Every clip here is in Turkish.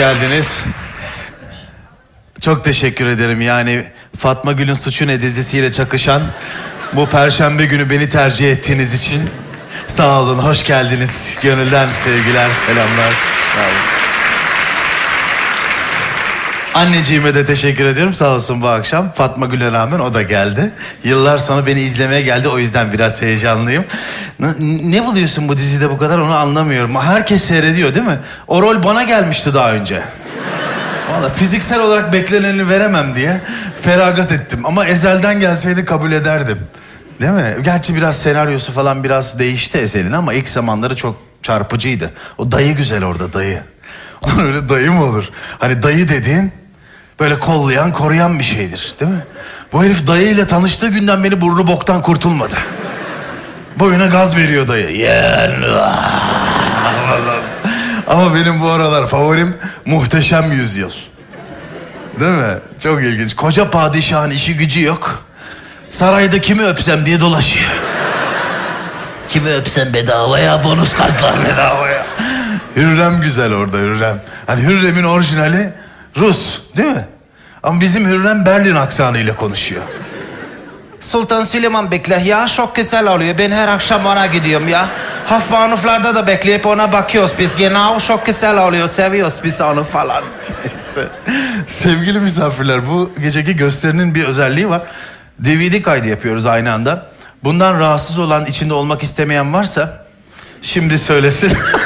Geldiniz. Çok teşekkür ederim. Yani Fatma Gül'ün Suçu Ne dizisiyle çakışan bu perşembe günü beni tercih ettiğiniz için sağ olun. Hoş geldiniz. Gönülden sevgiler, selamlar. Sağ olun. Anneciğime de teşekkür ediyorum. Sağ olsun bu akşam. Fatma Gül'e rağmen o da geldi. Yıllar sonra beni izlemeye geldi. O yüzden biraz heyecanlıyım. Ne, buluyorsun bu dizide bu kadar onu anlamıyorum. Herkes seyrediyor değil mi? O rol bana gelmişti daha önce. Valla fiziksel olarak bekleneni veremem diye feragat ettim. Ama ezelden gelseydi kabul ederdim. Değil mi? Gerçi biraz senaryosu falan biraz değişti Ezel'in ama ilk zamanları çok çarpıcıydı. O dayı güzel orada dayı. Öyle dayı mı olur? Hani dayı dediğin böyle kollayan, koruyan bir şeydir değil mi? Bu herif dayıyla tanıştığı günden beri burnu boktan kurtulmadı. Boyuna gaz veriyor dayı. Yani... Ama benim bu aralar favorim Muhteşem Yüzyıl. Değil mi? Çok ilginç. Koca padişahın işi gücü yok. Sarayda kimi öpsem diye dolaşıyor. Kimi öpsem bedavaya, bonus kartlar bedavaya. Hürrem güzel orada Hürrem. Hani Hürrem'in orijinali Rus değil mi? Ama bizim Hürrem Berlin aksanıyla konuşuyor. Sultan Süleyman bekle ya çok güzel oluyor. Ben her akşam ona gidiyorum ya. Hafmanuflarda da bekleyip ona bakıyoruz biz. Genau çok güzel oluyor. Seviyoruz biz onu falan. Sevgili misafirler bu geceki gösterinin bir özelliği var. DVD kaydı yapıyoruz aynı anda. Bundan rahatsız olan, içinde olmak istemeyen varsa şimdi söylesin.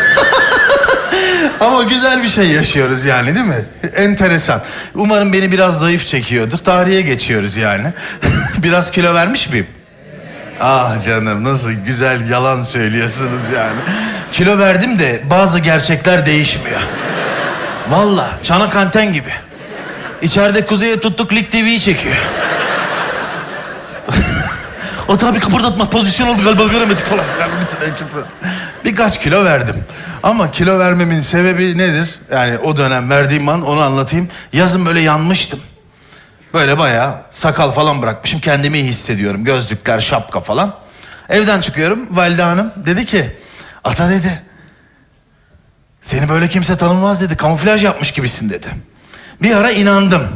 Ama güzel bir şey yaşıyoruz yani değil mi? Enteresan. Umarım beni biraz zayıf çekiyordur. Tarihe geçiyoruz yani. biraz kilo vermiş miyim? Ah canım nasıl güzel yalan söylüyorsunuz yani. Kilo verdim de bazı gerçekler değişmiyor. Vallahi çanak anten gibi. İçeride kuzeye tuttuk Lig TV'yi çekiyor. o tabi kıpırdatma pozisyon oldu galiba göremedik falan. Yani bütün. Birkaç kilo verdim. Ama kilo vermemin sebebi nedir? Yani o dönem verdiğim an onu anlatayım. Yazın böyle yanmıştım. Böyle bayağı sakal falan bırakmışım. Kendimi iyi hissediyorum. Gözlükler, şapka falan. Evden çıkıyorum. Valide Hanım dedi ki... Ata dedi. Seni böyle kimse tanımaz dedi. Kamuflaj yapmış gibisin dedi. Bir ara inandım.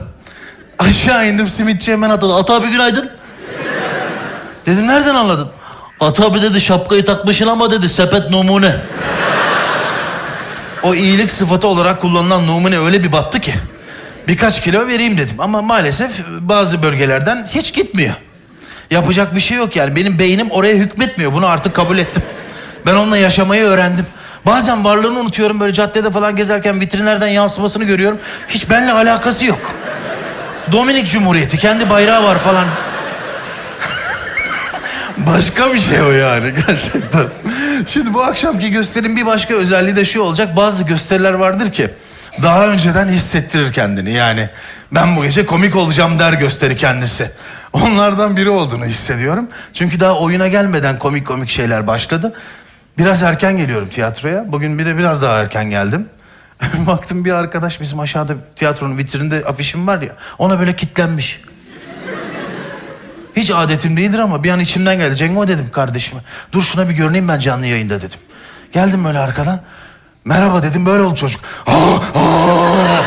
Aşağı indim simitçi hemen atadı. Ata abi günaydın. Dedim nereden anladın? Ata abi dedi şapkayı takmışsın ama dedi sepet numune. o iyilik sıfatı olarak kullanılan numune öyle bir battı ki. Birkaç kilo vereyim dedim ama maalesef bazı bölgelerden hiç gitmiyor. Yapacak bir şey yok yani. Benim beynim oraya hükmetmiyor. Bunu artık kabul ettim. Ben onunla yaşamayı öğrendim. Bazen varlığını unutuyorum böyle caddede falan gezerken vitrinlerden yansımasını görüyorum. Hiç benimle alakası yok. Dominik Cumhuriyeti kendi bayrağı var falan. Başka bir şey o yani gerçekten. Şimdi bu akşamki gösterinin bir başka özelliği de şu olacak. Bazı gösteriler vardır ki daha önceden hissettirir kendini. Yani ben bu gece komik olacağım der gösteri kendisi. Onlardan biri olduğunu hissediyorum. Çünkü daha oyuna gelmeden komik komik şeyler başladı. Biraz erken geliyorum tiyatroya. Bugün bir de biraz daha erken geldim. Baktım bir arkadaş bizim aşağıda tiyatronun vitrinde afişim var ya. Ona böyle kitlenmiş. Hiç adetim değildir ama bir an içimden geldi. Cengo dedim kardeşime. Dur şuna bir görüneyim ben canlı yayında dedim. Geldim böyle arkadan. Merhaba dedim böyle oldu çocuk. Aa, aa.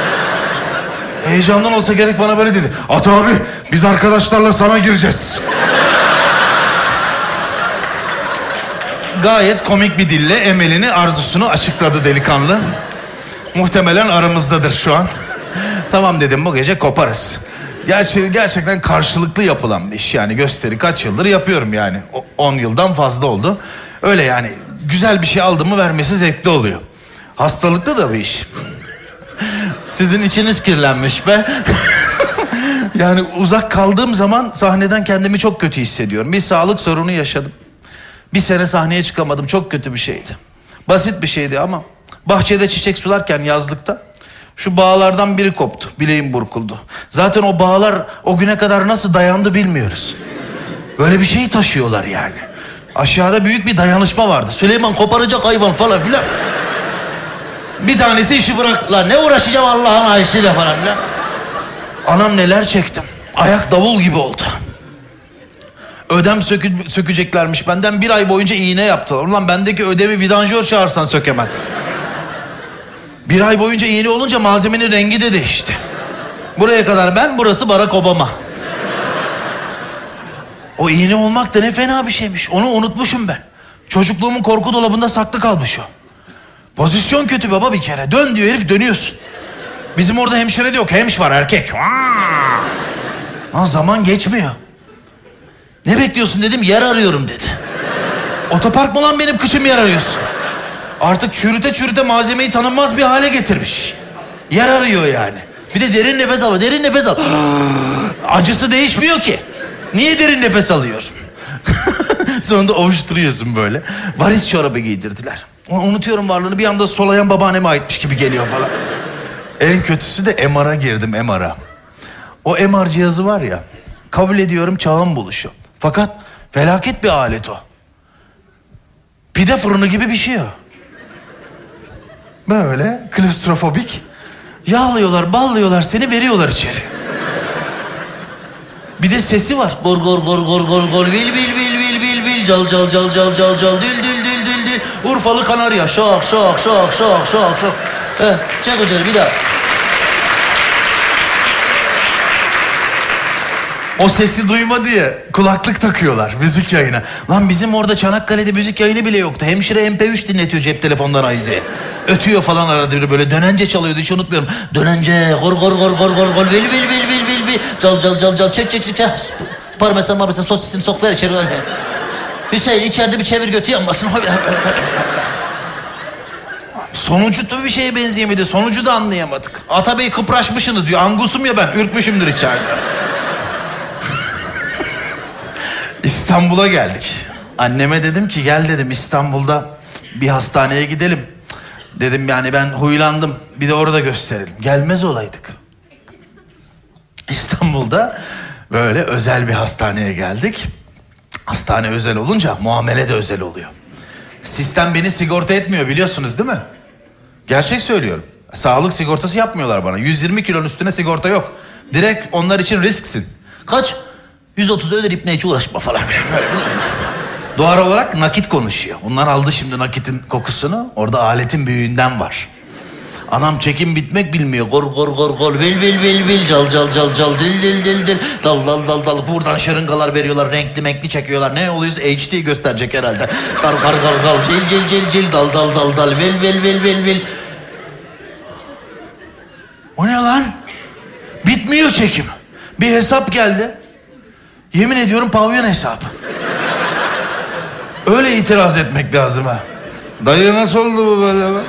Heyecandan olsa gerek bana böyle dedi. At abi biz arkadaşlarla sana gireceğiz. Gayet komik bir dille emelini, arzusunu açıkladı delikanlı. Muhtemelen aramızdadır şu an. tamam dedim bu gece koparız. Gerçi gerçekten karşılıklı yapılan bir iş yani gösteri kaç yıldır yapıyorum yani. 10 yıldan fazla oldu. Öyle yani güzel bir şey aldım mı vermesi zevkli oluyor. Hastalıklı da bir iş. Sizin içiniz kirlenmiş be. yani uzak kaldığım zaman sahneden kendimi çok kötü hissediyorum. Bir sağlık sorunu yaşadım. Bir sene sahneye çıkamadım. Çok kötü bir şeydi. Basit bir şeydi ama bahçede çiçek sularken yazlıkta şu bağlardan biri koptu. Bileğim burkuldu. Zaten o bağlar o güne kadar nasıl dayandı bilmiyoruz. Böyle bir şeyi taşıyorlar yani. Aşağıda büyük bir dayanışma vardı. Süleyman koparacak hayvan falan filan. Bir tanesi işi bıraktılar. Ne uğraşacağım Allah'ın ayısıyla falan filan. Anam neler çektim. Ayak davul gibi oldu. Ödem sökü, sökeceklermiş benden bir ay boyunca iğne yaptılar. Ulan bendeki ödemi vidanjör çağırsan sökemez. Bir ay boyunca iğne olunca malzemenin rengi de değişti. Buraya kadar ben, burası Barack Obama. O iğne olmak da ne fena bir şeymiş. Onu unutmuşum ben. Çocukluğumun korku dolabında saklı kalmış o. Pozisyon kötü baba bir kere. Dön diyor herif dönüyorsun. Bizim orada hemşire de yok. Hemş var erkek. Ha, zaman geçmiyor. Ne bekliyorsun dedim yer arıyorum dedi. Otopark mı lan benim kışım yer arıyorsun? Artık çürüte çürüte malzemeyi tanınmaz bir hale getirmiş. Yer arıyor yani. Bir de derin nefes al. Derin nefes al. Acısı değişmiyor ki. Niye derin nefes alıyorsun? Sonunda ovuşturuyorsun böyle. Varis çorabı giydirdiler. Unutuyorum varlığını bir anda solayan babaanneme aitmiş gibi geliyor falan. En kötüsü de MR'a girdim MR'a. O MR cihazı var ya, kabul ediyorum çağın buluşu. Fakat felaket bir alet o. Pide fırını gibi bir şey o. Böyle klostrofobik. Yağlıyorlar, ballıyorlar seni veriyorlar içeri. Bir de sesi var. Gor gor gor gor gor gor vil vil vil vil vil vil cal cal cal cal cal cal dil dil dil dil dil. Urfalı kanarya şok şok şok şok şok şok. Heh, çek hocam bir daha. O sesi duyma diye kulaklık takıyorlar müzik yayına. Lan bizim orada Çanakkale'de müzik yayını bile yoktu. Hemşire MP3 dinletiyor cep telefondan Ayze. Ötüyor falan arada böyle dönence çalıyordu hiç unutmuyorum. Dönence gor gor gor gor gor gor vil vil vil vil vil vil cal cal cal cal çek çek çek. çek. Parmesan parmesan sosisini sok ver içeri ver. Hüseyin içeride bir çevir götü yanmasın. Sonucu da bir şeye benzeyemedi. Sonucu da anlayamadık. Atabey kıpraşmışsınız diyor. Angusum ya ben. Ürkmüşümdür içeride. İstanbul'a geldik. Anneme dedim ki gel dedim İstanbul'da bir hastaneye gidelim. Dedim yani ben huylandım. Bir de orada gösterelim. Gelmez olaydık. İstanbul'da böyle özel bir hastaneye geldik. Hastane özel olunca muamele de özel oluyor. Sistem beni sigorta etmiyor biliyorsunuz değil mi? Gerçek söylüyorum. Sağlık sigortası yapmıyorlar bana. 120 kilonun üstüne sigorta yok. Direkt onlar için risksin. Kaç? 130 öder ipne hiç uğraşma falan. Doğal olarak nakit konuşuyor. Onlar aldı şimdi nakitin kokusunu. Orada aletin büyüğünden var. Anam çekim bitmek bilmiyor. Gor gor gor gor vil vil vil vil cal cal cal cal dil dil dil dil dal dal dal dal buradan şırıngalar veriyorlar renkli renkli çekiyorlar. Ne oluyoruz HD gösterecek herhalde. Kar kar kar kar cil cil cil cil dal dal dal dal vil vil vil vil vil. O ne lan? Bitmiyor çekim. Bir hesap geldi. Yemin ediyorum pavyon hesabı. Öyle itiraz etmek lazım ha. Dayı nasıl oldu bu böyle bak?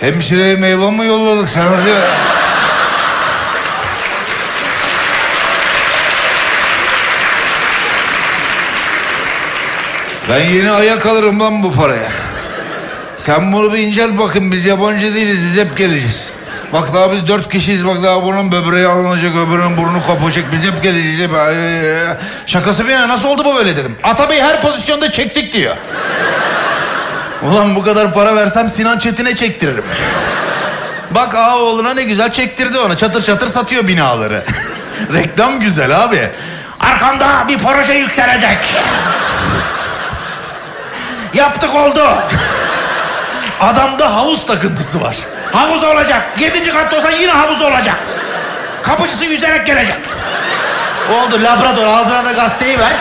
Hemşireye meyve mi yolladık diyor. Ben yeni ayak alırım lan bu paraya. Sen bunu bir incel bakın biz yabancı değiliz biz hep geleceğiz. Bak daha biz dört kişiyiz bak daha bunun böbreği alınacak öbürünün burnu kopacak biz hep geleceğiz. Hep... Şakası bir yana nasıl oldu bu böyle dedim. Atabey her pozisyonda çektik diyor. Ulan bu kadar para versem Sinan Çetin'e çektiririm. Bak Ağaoğlu'na ne güzel çektirdi ona. Çatır çatır satıyor binaları. Reklam güzel abi. Arkamda bir proje yükselecek. Yaptık oldu. Adamda havuz takıntısı var. Havuz olacak. Yedinci katta olsan yine havuz olacak. Kapıcısı yüzerek gelecek. Oldu Labrador ağzına da gazeteyi ver.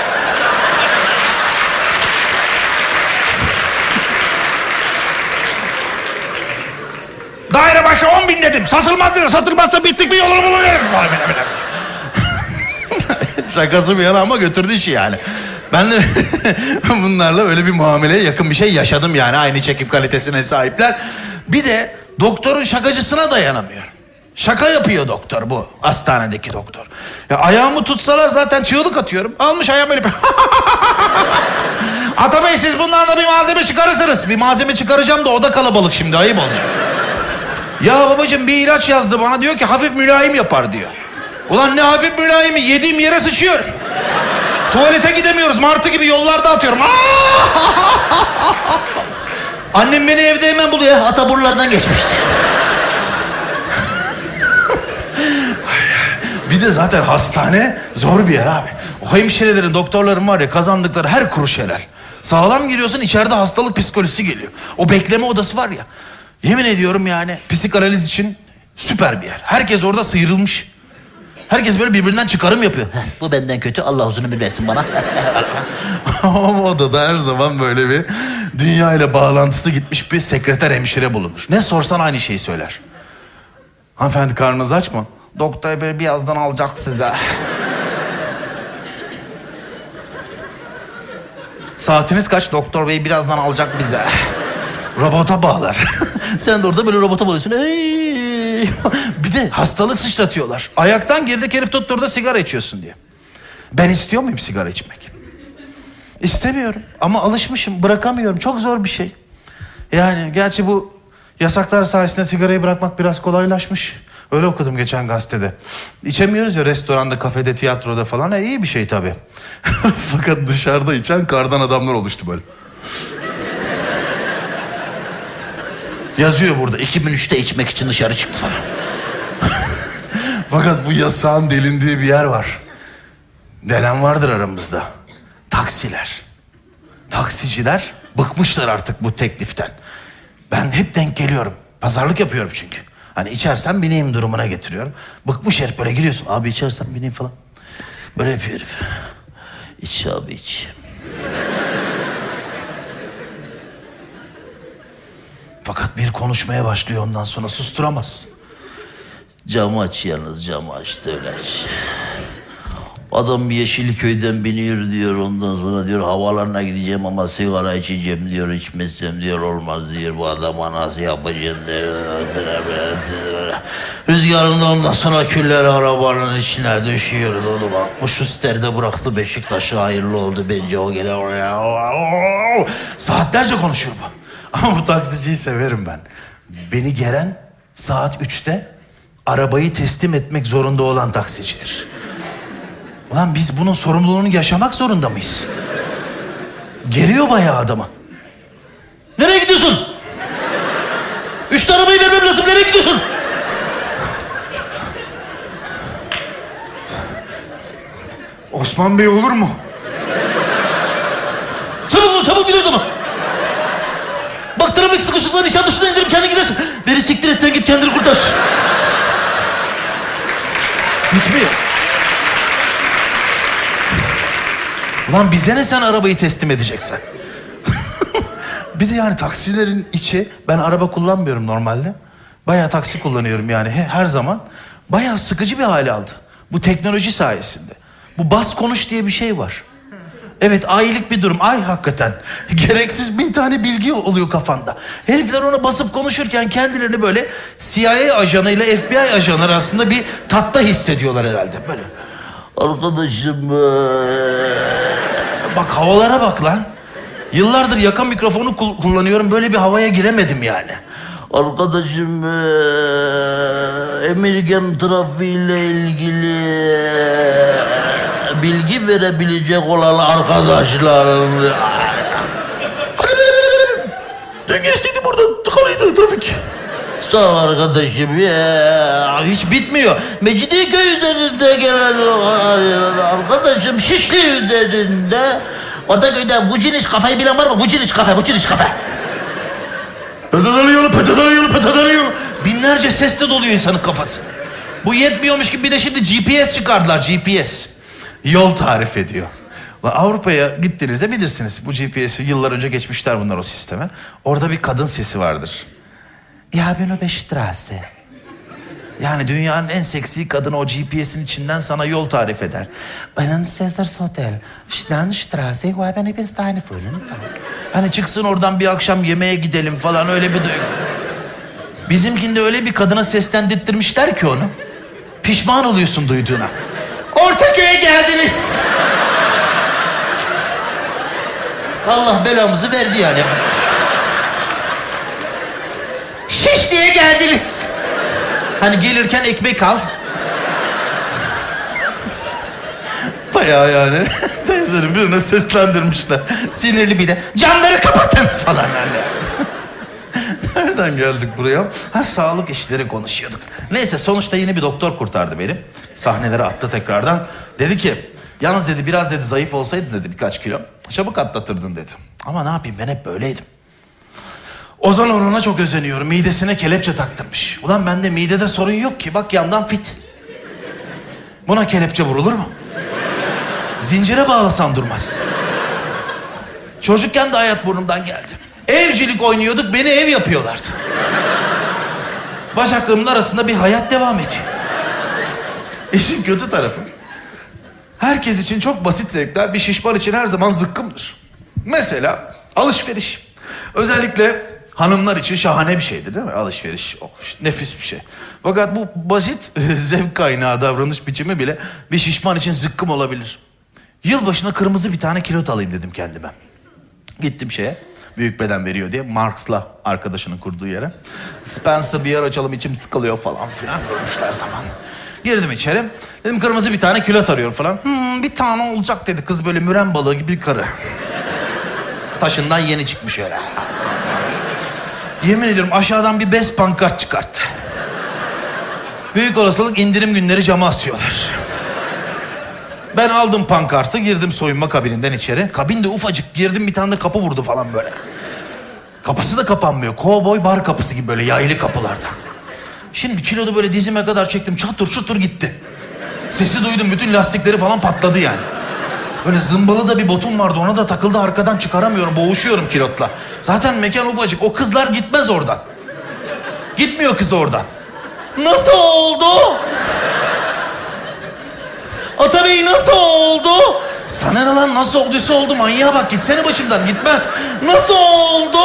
Daire başı on bin dedim. Satılmaz dedi. Satılmazsa bittik bir yolunu bulur dedim. Vay bile bile. Şakası bir yana ama götürdü işi yani. Ben de bunlarla öyle bir muameleye yakın bir şey yaşadım yani. Aynı çekim kalitesine sahipler. Bir de doktorun şakacısına dayanamıyorum. Şaka yapıyor doktor bu hastanedeki doktor. Ya ayağımı tutsalar zaten çığlık atıyorum. Almış ayağımı öyle. Atabey siz bundan da bir malzeme çıkarırsınız. Bir malzeme çıkaracağım da o da kalabalık şimdi ayıp olacak. Ya babacığım bir ilaç yazdı bana diyor ki hafif mülayim yapar diyor. Ulan ne hafif mülayimi yediğim yere sıçıyor. Tuvalete gidemiyoruz martı gibi yollarda atıyorum. Annem beni evde hemen buluyor. Ataburlardan geçmişti. bir de zaten hastane zor bir yer abi. O hemşirelerin, doktorların var ya kazandıkları her kuruş helal. Sağlam giriyorsun içeride hastalık psikolojisi geliyor. O bekleme odası var ya. Yemin ediyorum yani psikanaliz için süper bir yer. Herkes orada sıyrılmış. Herkes böyle birbirinden çıkarım yapıyor. Bu benden kötü Allah uzun ömür versin bana. Ama odada her zaman böyle bir dünya ile bağlantısı gitmiş bir sekreter hemşire bulunur. Ne sorsan aynı şeyi söyler. Hanımefendi karnınız aç mı? Doktor bey birazdan alacak size. Saatiniz kaç? Doktor bey birazdan alacak bize. Robota bağlar. Sen de orada böyle robota bağlıyorsun. Ey! Bir de hastalık sıçratıyorlar. Ayaktan girdik herif tuttu orada sigara içiyorsun diye. Ben istiyor muyum sigara içmek? İstemiyorum ama alışmışım bırakamıyorum çok zor bir şey. Yani gerçi bu yasaklar sayesinde sigarayı bırakmak biraz kolaylaşmış. Öyle okudum geçen gazetede. İçemiyoruz ya restoranda, kafede, tiyatroda falan. E, iyi bir şey tabii. Fakat dışarıda içen kardan adamlar oluştu böyle. Yazıyor burada 2003'te içmek için dışarı çıktı falan. Fakat bu yasağın delindiği bir yer var. Delen vardır aramızda. Taksiler. Taksiciler bıkmışlar artık bu tekliften. Ben hep denk geliyorum. Pazarlık yapıyorum çünkü. Hani içersem bineyim durumuna getiriyorum. Bıkmış herif böyle giriyorsun. Abi içersem bineyim falan. Böyle yapıyor herif. İç abi iç. Fakat bir konuşmaya başlıyor ondan sonra susturamaz. Camı aç yalnız camı aç da öyle aç. Adam Yeşilköy'den biniyor diyor ondan sonra diyor havalarına gideceğim ama sigara içeceğim diyor içmezsem diyor olmaz diyor bu adama nasıl yapacağım diyor. Rüzgarında ondan sonra külleri arabanın içine düşüyor onu bakmış üstlerde bıraktı Beşiktaş'ı hayırlı oldu bence o gele oraya. Saatlerce konuşuyor bu. Ama bu taksiciyi severim ben. Beni gelen saat üçte arabayı teslim etmek zorunda olan taksicidir. Ulan biz bunun sorumluluğunu yaşamak zorunda mıyız? Geriyor bayağı adamı. Nereye gidiyorsun? Üç arabayı vermem lazım. Nereye gidiyorsun? Osman Bey olur mu? Çabuk ol, çabuk zaman. Bak trafik sıkışırsa nişan dışına indirim kendin gidersin. Beni siktir et sen git kendini kurtar. Bitmiyor. Ulan bize ne sen arabayı teslim edeceksen? bir de yani taksilerin içi, ben araba kullanmıyorum normalde. Bayağı taksi kullanıyorum yani he- her zaman. Bayağı sıkıcı bir hale aldı. Bu teknoloji sayesinde. Bu bas konuş diye bir şey var. Evet aylık bir durum. Ay hakikaten. Gereksiz bin tane bilgi oluyor kafanda. Herifler ona basıp konuşurken kendilerini böyle CIA ajanıyla FBI ajanı arasında bir tatta hissediyorlar herhalde. Böyle. Arkadaşım Bak havalara bak lan. Yıllardır yaka mikrofonu kul- kullanıyorum. Böyle bir havaya giremedim yani. Arkadaşım eee, Amerikan trafiğiyle ilgili eee, bilgi verebilecek olan arkadaşlar. Dün geçtiydi burada tıkalıydı trafik. Sağ ol arkadaşım ya. Hiç bitmiyor. Mecidiyeköy üzerinde gelen arkadaşım Şişli üzerinde. Orada köyde Vuciniş kafayı bilen var mı? Vuciniş kafe, Vuciniş kafe. Yolu, pedaları yolu. Binlerce sesle doluyor insanın kafası. Bu yetmiyormuş gibi bir de şimdi GPS çıkardılar, GPS. Yol tarif ediyor. Avrupa'ya gittiğinizde bilirsiniz. Bu GPS'i yıllar önce geçmişler bunlar o sisteme. Orada bir kadın sesi vardır. Ya ben o Beşiktaş'ı. Yani dünyanın en seksi kadını o GPS'in içinden sana yol tarif eder. Benim Caesars Hotel. Sternstraße, wir deine Freundin? Hani çıksın oradan bir akşam yemeğe gidelim falan öyle bir duygu. Bizimkinde öyle bir kadına seslendirttirmişler ki onu. Pişman oluyorsun duyduğuna. Ortaköy'e geldiniz. Allah belamızı verdi yani. Şişli'ye geldiniz. Hani gelirken ekmek al. Bayağı yani. Teyzenin birine seslendirmişler. Sinirli bir de camları kapatın falan hani. Nereden geldik buraya? Ha sağlık işleri konuşuyorduk. Neyse sonuçta yeni bir doktor kurtardı beni. Sahnelere attı tekrardan. Dedi ki Yalnız dedi biraz dedi zayıf olsaydın dedi birkaç kilo. Çabuk atlatırdın dedi. Ama ne yapayım ben hep böyleydim. Ozan Orhan'a çok özeniyorum. Midesine kelepçe taktırmış. Ulan bende midede sorun yok ki. Bak yandan fit. Buna kelepçe vurulur mu? Zincire bağlasam durmaz. Çocukken de hayat burnumdan geldi. Evcilik oynuyorduk, beni ev yapıyorlardı. Bacaklarımın arasında bir hayat devam ediyor. İşin kötü tarafı. Herkes için çok basit zevkler bir şişman için her zaman zıkkımdır. Mesela alışveriş. Özellikle hanımlar için şahane bir şeydir değil mi? Alışveriş oh, nefis bir şey. Fakat bu basit zevk kaynağı davranış biçimi bile bir şişman için zıkkım olabilir. Yılbaşına kırmızı bir tane kilot alayım dedim kendime. Gittim şeye. Büyük beden veriyor diye Marks'la arkadaşının kurduğu yere. Spencer'da bir yer açalım içim sıkılıyor falan filan görmüşler zaman. Girdim içeri. Dedim kırmızı bir tane külot arıyorum falan. Hmm, bir tane olacak dedi kız böyle müren balığı gibi bir karı. Taşından yeni çıkmış öyle. Yemin ediyorum aşağıdan bir bez pankart çıkarttı. Büyük olasılık indirim günleri cama asıyorlar. Ben aldım pankartı girdim soyunma kabininden içeri. Kabin ufacık girdim bir tane de kapı vurdu falan böyle. Kapısı da kapanmıyor. Kovboy bar kapısı gibi böyle yaylı kapılarda. Şimdi kilodu böyle dizime kadar çektim çatır çutur gitti. Sesi duydum bütün lastikleri falan patladı yani. Böyle zımbalı da bir botum vardı ona da takıldı arkadan çıkaramıyorum boğuşuyorum kilotla. Zaten mekan ufacık o kızlar gitmez oradan. Gitmiyor kız oradan. Nasıl oldu? Atabey nasıl oldu? Sana ne lan nasıl olduysa oldu manyağa bak gitsene başımdan gitmez. Nasıl oldu?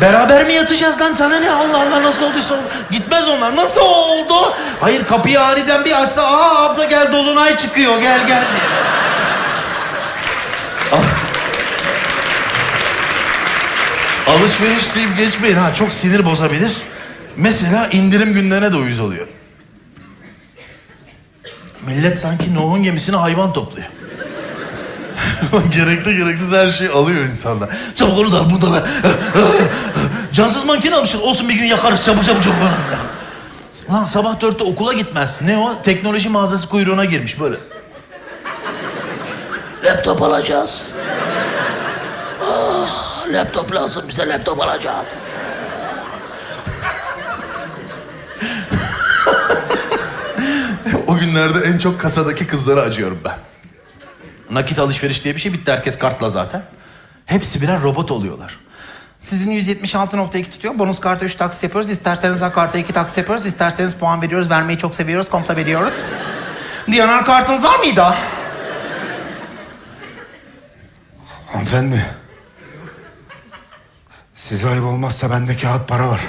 Beraber mi yatacağız lan sana ne Allah Allah nasıl olduysa oldu. Gitmez onlar nasıl oldu? Hayır kapıyı aniden bir açsa aa abla gel dolunay çıkıyor gel gel diye. Al. Alışveriş deyip geçmeyin ha çok sinir bozabilir. Mesela indirim günlerine de uyuz oluyor. Millet sanki Nuh'un gemisine hayvan topluyor. Gerekli gereksiz her şeyi alıyor insanlar. Çabuk onu da bunu da al. Cansız makine almışsın. Olsun bir gün yakarız çabuk çabuk çabuk. Lan sabah dörtte okula gitmezsin. Ne o? Teknoloji mağazası kuyruğuna girmiş böyle. Laptop alacağız. Ah, laptop lazım bize laptop alacağız. o günlerde en çok kasadaki kızlara acıyorum ben. Nakit alışveriş diye bir şey bitti herkes kartla zaten. Hepsi birer robot oluyorlar. Sizin 176.2 tutuyor. Bonus kartı 3 taksit yapıyoruz. İsterseniz karta 2 taksit yapıyoruz. İsterseniz puan veriyoruz. Vermeyi çok seviyoruz. Komple veriyoruz. Diyanar kartınız var mıydı? Hanımefendi. Size ayıp olmazsa bende kağıt para var.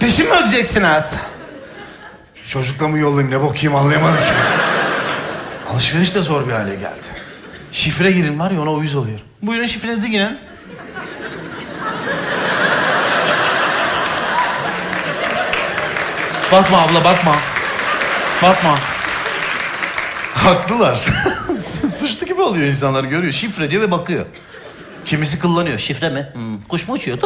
Peşin mi ödeyeceksiniz? Çocukla mı yollayayım ne bakayım anlayamadım ki. Alışveriş de zor bir hale geldi. Şifre girin var ya ona uyuz oluyor. Buyurun şifrenizi girin. Bakma abla bakma. Bakma. Haklılar. Suçlu gibi oluyor insanlar görüyor. Şifre diyor ve bakıyor. Kimisi kullanıyor. Şifre mi? Hmm. Kuş mu uçuyor?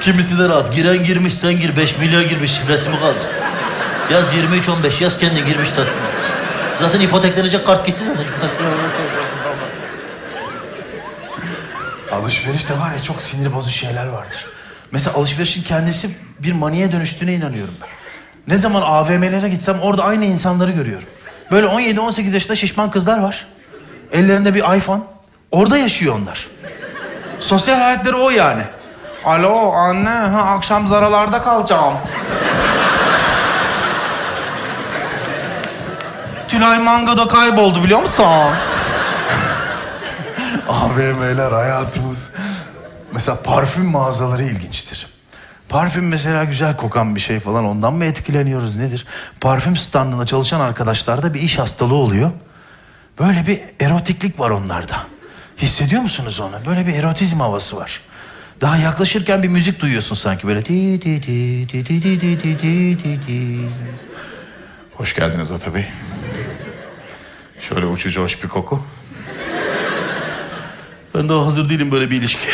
Kimisi de rahat. Giren girmiş sen gir. 5 milyon girmiş şifresi mi kaldı? Yaz 23-15 yaz kendin girmiş zaten. Zaten ipoteklenecek kart gitti zaten. Alışverişte var ya çok sinir bozucu şeyler vardır. Mesela alışverişin kendisi bir maniye dönüştüğüne inanıyorum ben. Ne zaman AVM'lere gitsem orada aynı insanları görüyorum. Böyle 17-18 yaşında şişman kızlar var. Ellerinde bir iPhone. Orada yaşıyor onlar. Sosyal hayatları o yani. Alo anne, ha, akşam zaralarda kalacağım. Tülay Mango'da kayboldu biliyor musun? AVM'ler hayatımız. Mesela parfüm mağazaları ilginçtir. Parfüm mesela güzel kokan bir şey falan ondan mı etkileniyoruz nedir? Parfüm standında çalışan arkadaşlarda bir iş hastalığı oluyor. Böyle bir erotiklik var onlarda. Hissediyor musunuz onu? Böyle bir erotizm havası var. Daha yaklaşırken bir müzik duyuyorsun sanki böyle. Di di di di di di di di di di di. Hoş geldiniz Ata Bey. Şöyle uçucu hoş bir koku. Ben daha hazır değilim böyle bir ilişki.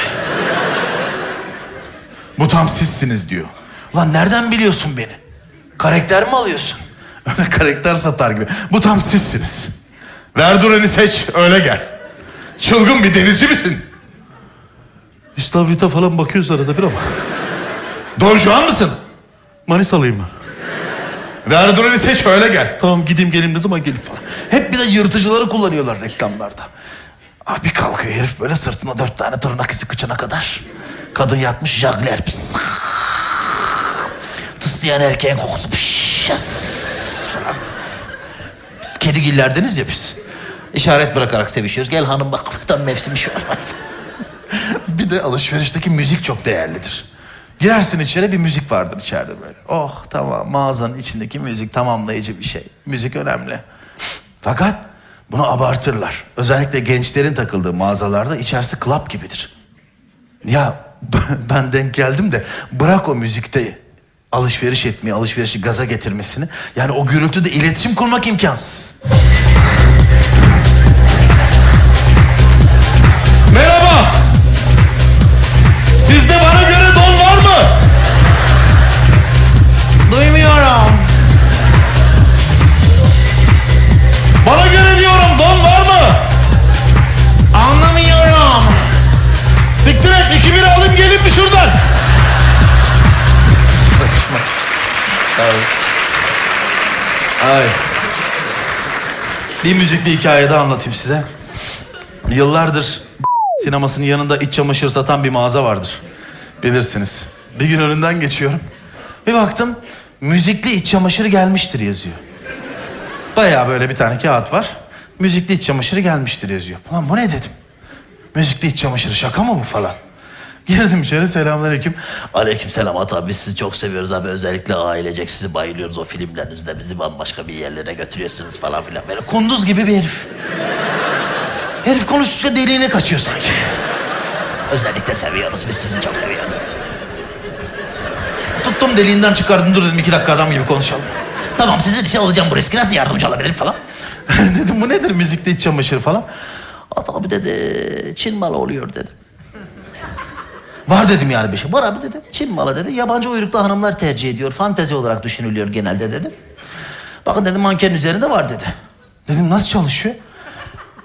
Bu tam sizsiniz diyor. Ulan nereden biliyorsun beni? Karakter mi alıyorsun? Öyle karakter satar gibi. Bu tam sizsiniz. Verdureni seç öyle gel. Çılgın bir denizci misin? İstavrita falan bakıyoruz arada bir ama. Don Juan mısın? Manisalıyım ben. Verdureni seç öyle gel. Tamam gideyim geleyim ne zaman geleyim falan. Hep bir de yırtıcıları kullanıyorlar reklamlarda. Abi kalkıyor herif böyle sırtına dört tane tırnak izi kıçına kadar. Kadın yatmış jagler. Pıs. Tıslayan erkeğin kokusu. Pış, yas falan. Biz kedigillerdeniz ya biz. İşaret bırakarak sevişiyoruz. Gel hanım bak tam mevsim iş var. bir de alışverişteki müzik çok değerlidir. Girersin içeri bir müzik vardır içeride böyle. Oh tamam mağazanın içindeki müzik tamamlayıcı bir şey. Müzik önemli. Fakat bunu abartırlar. Özellikle gençlerin takıldığı mağazalarda içerisi club gibidir. Ya ben denk geldim de bırak o müzikte alışveriş etmeyi, alışverişi gaza getirmesini. Yani o gürültüde iletişim kurmak imkansız. Merhaba. Sizde bana göre don var mı? Duymuyorum. Bana göre alayım gelin mi şuradan? Saçma. Ay. Ay. Bir müzikli hikaye de anlatayım size. Yıllardır sinemasının yanında iç çamaşır satan bir mağaza vardır. Bilirsiniz. Bir gün önünden geçiyorum. Bir baktım müzikli iç çamaşırı gelmiştir yazıyor. Bayağı böyle bir tane kağıt var. Müzikli iç çamaşırı gelmiştir yazıyor. Ulan bu ne dedim. Müzikli iç çamaşırı şaka mı bu falan? Girdim içeri selamünaleyküm. Aleykümselam At abi biz sizi çok seviyoruz abi özellikle ailecek sizi bayılıyoruz o filmlerinizde bizi bambaşka bir yerlere götürüyorsunuz falan filan böyle Kunduz gibi bir herif. Herif konuştukça deliğine kaçıyor sanki. özellikle seviyoruz biz sizi çok seviyoruz. Tuttum deliğinden çıkardım dur dedim iki dakika adam gibi konuşalım. Tamam sizin için alacağım bu riski nasıl yardımcı olabilirim falan. dedim bu nedir müzikli iç çamaşırı falan. At abi dedi Çin malı oluyor dedi. Var dedim yani bir şey. Var abi dedi Çin malı dedi yabancı uyruklu hanımlar tercih ediyor fantezi olarak düşünülüyor genelde dedi. Bakın dedi manken üzerinde var dedi. Dedim nasıl çalışıyor?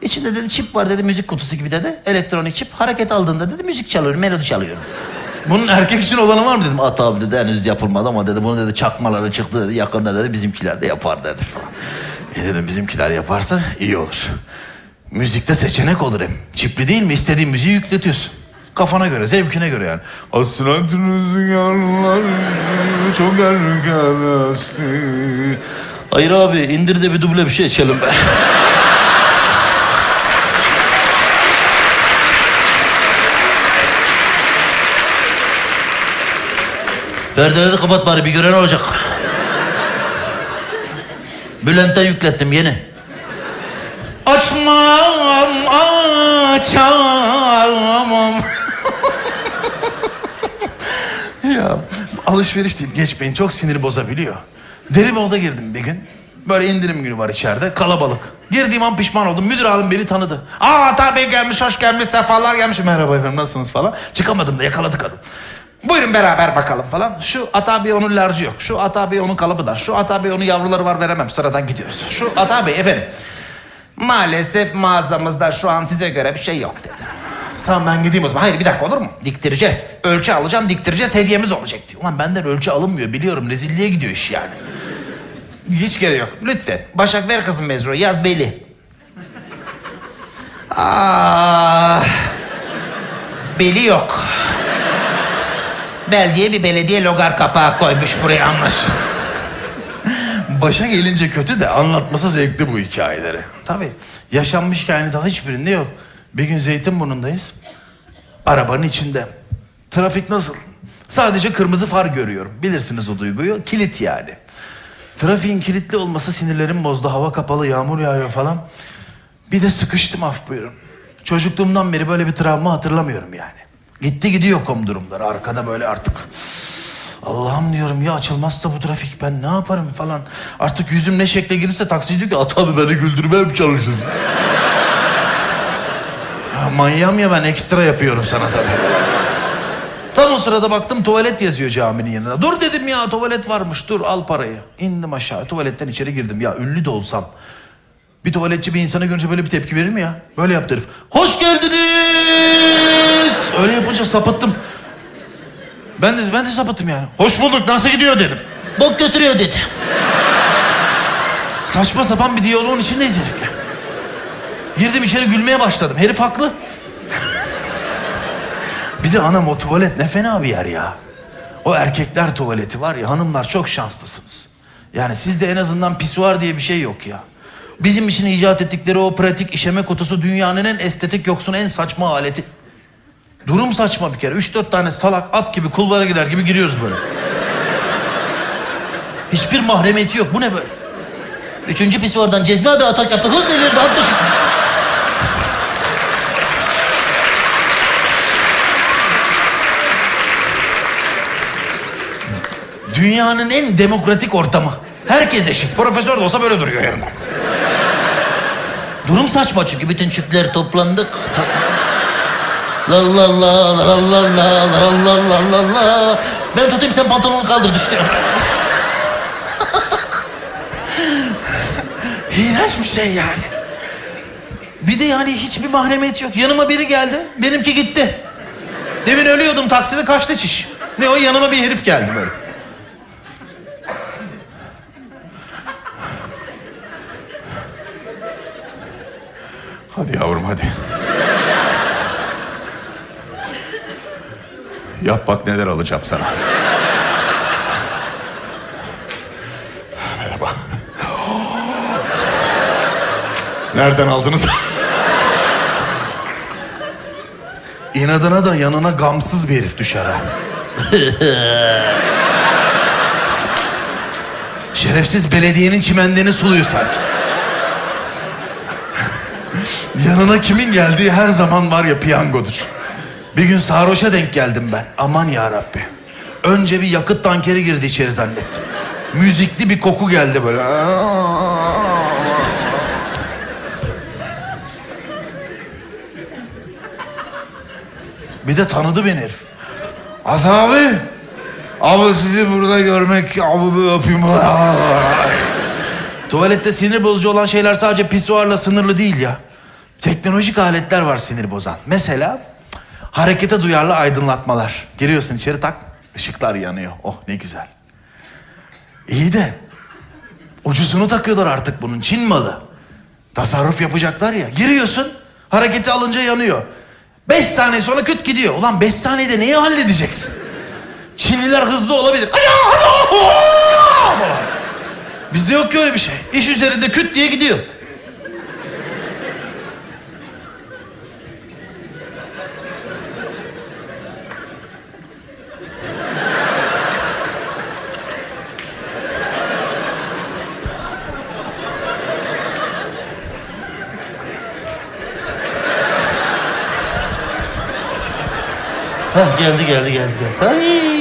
İçinde dedi çip var dedi müzik kutusu gibi dedi. Elektronik çip. Hareket aldığında dedi müzik çalıyor, melodi çalıyor. Bunun erkek için olanı var mı dedim. Dedim at abi dedi henüz yapılmadı ama dedi bunu dedi çakmaları çıktı dedi. Yakında dedi bizimkiler de yapar dedi falan. E dedim bizimkiler yaparsa iyi olur. Müzikte seçenek olur hem. Çipli değil mi? İstediğin müziği yükletiyorsun. Kafana göre, zevkine göre yani. Hasretin rüzgarlar çok erken esti. Hayır abi indir de bir duble bir şey içelim be. Perdeleri kapat bari bir gören olacak. Bülent'e yüklettim yeni. Açmam, açamam. Ya alışveriş deyip geçmeyin çok sinir bozabiliyor. Deri moda girdim bir gün. Böyle indirim günü var içeride kalabalık. Girdiğim an pişman oldum. Müdür hanım beni tanıdı. Aa tabii gelmiş, hoş gelmiş, sefalar gelmiş. Merhaba efendim nasılsınız falan. Çıkamadım da yakaladı kadın. Buyurun beraber bakalım falan. Şu Ata Bey onun larcı yok. Şu Ata Bey onun kalıbı dar. Şu Ata Bey onun yavruları var veremem. Sıradan gidiyoruz. Şu Ata Bey efendim. Maalesef mağazamızda şu an size göre bir şey yok dedi. Tamam ben gideyim o zaman. Hayır bir dakika olur mu? Diktireceğiz. Ölçü alacağım diktireceğiz hediyemiz olacak diyor. Ulan benden ölçü alınmıyor biliyorum. Rezilliğe gidiyor iş yani. Hiç gerek yok. Lütfen. Başak ver kızım mezru yaz beli. Ah. Beli yok. Belediye bir belediye logar kapağı koymuş buraya anlaşılan. Başa gelince kötü de anlatması zevkli bu hikayeleri. Tabii yaşanmış hikayenin daha hiçbirinde yok. Bir gün Zeytinburnu'ndayız. Arabanın içinde. Trafik nasıl? Sadece kırmızı far görüyorum. Bilirsiniz o duyguyu. Kilit yani. Trafiğin kilitli olması sinirlerim bozdu. Hava kapalı, yağmur yağıyor falan. Bir de sıkıştım af buyurun. Çocukluğumdan beri böyle bir travma hatırlamıyorum yani. Gitti gidiyor kom durumlar. Arkada böyle artık Allah'ım diyorum ya açılmazsa bu trafik ben ne yaparım falan. Artık yüzüm ne şekle girirse taksi diyor ki at abi beni güldürmeye mi çalışıyorsun? Ya manyağım ya ben ekstra yapıyorum sana tabii. Tam o sırada baktım tuvalet yazıyor caminin yanına. Dur dedim ya tuvalet varmış dur al parayı. İndim aşağı tuvaletten içeri girdim. Ya ünlü de olsam bir tuvaletçi bir insana görünce böyle bir tepki verir mi ya? Böyle yaptı herif. Hoş geldiniz. Öyle yapınca sapıttım. Ben de, ben de sapıttım yani. Hoş bulduk nasıl gidiyor dedim. Bok götürüyor dedi. Saçma sapan bir diyaloğun içindeyiz herifle. Girdim içeri gülmeye başladım. Herif haklı. bir de anam o tuvalet ne fena bir yer ya. O erkekler tuvaleti var ya hanımlar çok şanslısınız. Yani sizde en azından pisuar diye bir şey yok ya. Bizim için icat ettikleri o pratik işeme kutusu dünyanın en estetik yoksun en saçma aleti. Durum saçma bir kere. Üç dört tane salak at gibi kulvara girer gibi giriyoruz böyle. Hiçbir mahremiyeti yok. Bu ne böyle? Üçüncü pisi oradan Cezmi abi atak yaptı. Hızla ileride at başı. Dünyanın en demokratik ortamı. Herkes eşit. Profesör de olsa böyle duruyor yanımda. Durum saçma çünkü bütün çüpler toplandık. La la la la la la la la la la la la. Ben tutayım sen pantolonu kaldır düştü. İğrenç bir şey yani. Bir de yani hiçbir mahremiyet yok. Yanıma biri geldi. Benimki gitti. Demin ölüyordum takside kaçtı çiş. Ne o yanıma bir herif geldi böyle. Hadi yavrum hadi. Yap bak neler alacağım sana. Merhaba. Nereden aldınız? İnadına da yanına gamsız bir herif düşer ha. Şerefsiz belediyenin çimenlerini suluyor sanki. Yanına kimin geldiği her zaman var ya piyangodur. Bir gün sarhoşa denk geldim ben. Aman ya Rabbi. Önce bir yakıt tankeri girdi içeri zannettim. Müzikli bir koku geldi böyle. Bir de tanıdı beni herif. Az abi. Abi sizi burada görmek abi bir öpeyim. Tuvalette sinir bozucu olan şeyler sadece pisuarla sınırlı değil ya. Teknolojik aletler var sinir bozan. Mesela harekete duyarlı aydınlatmalar. Giriyorsun içeri tak, ışıklar yanıyor. Oh ne güzel. İyi de ucuzunu takıyorlar artık bunun. Çin malı. Tasarruf yapacaklar ya. Giriyorsun, hareketi alınca yanıyor. Beş saniye sonra küt gidiyor. Ulan beş saniyede neyi halledeceksin? Çinliler hızlı olabilir. Bizde yok ki öyle bir şey. İş üzerinde küt diye gidiyor. Geldi geldi geldi. geldi. Ay.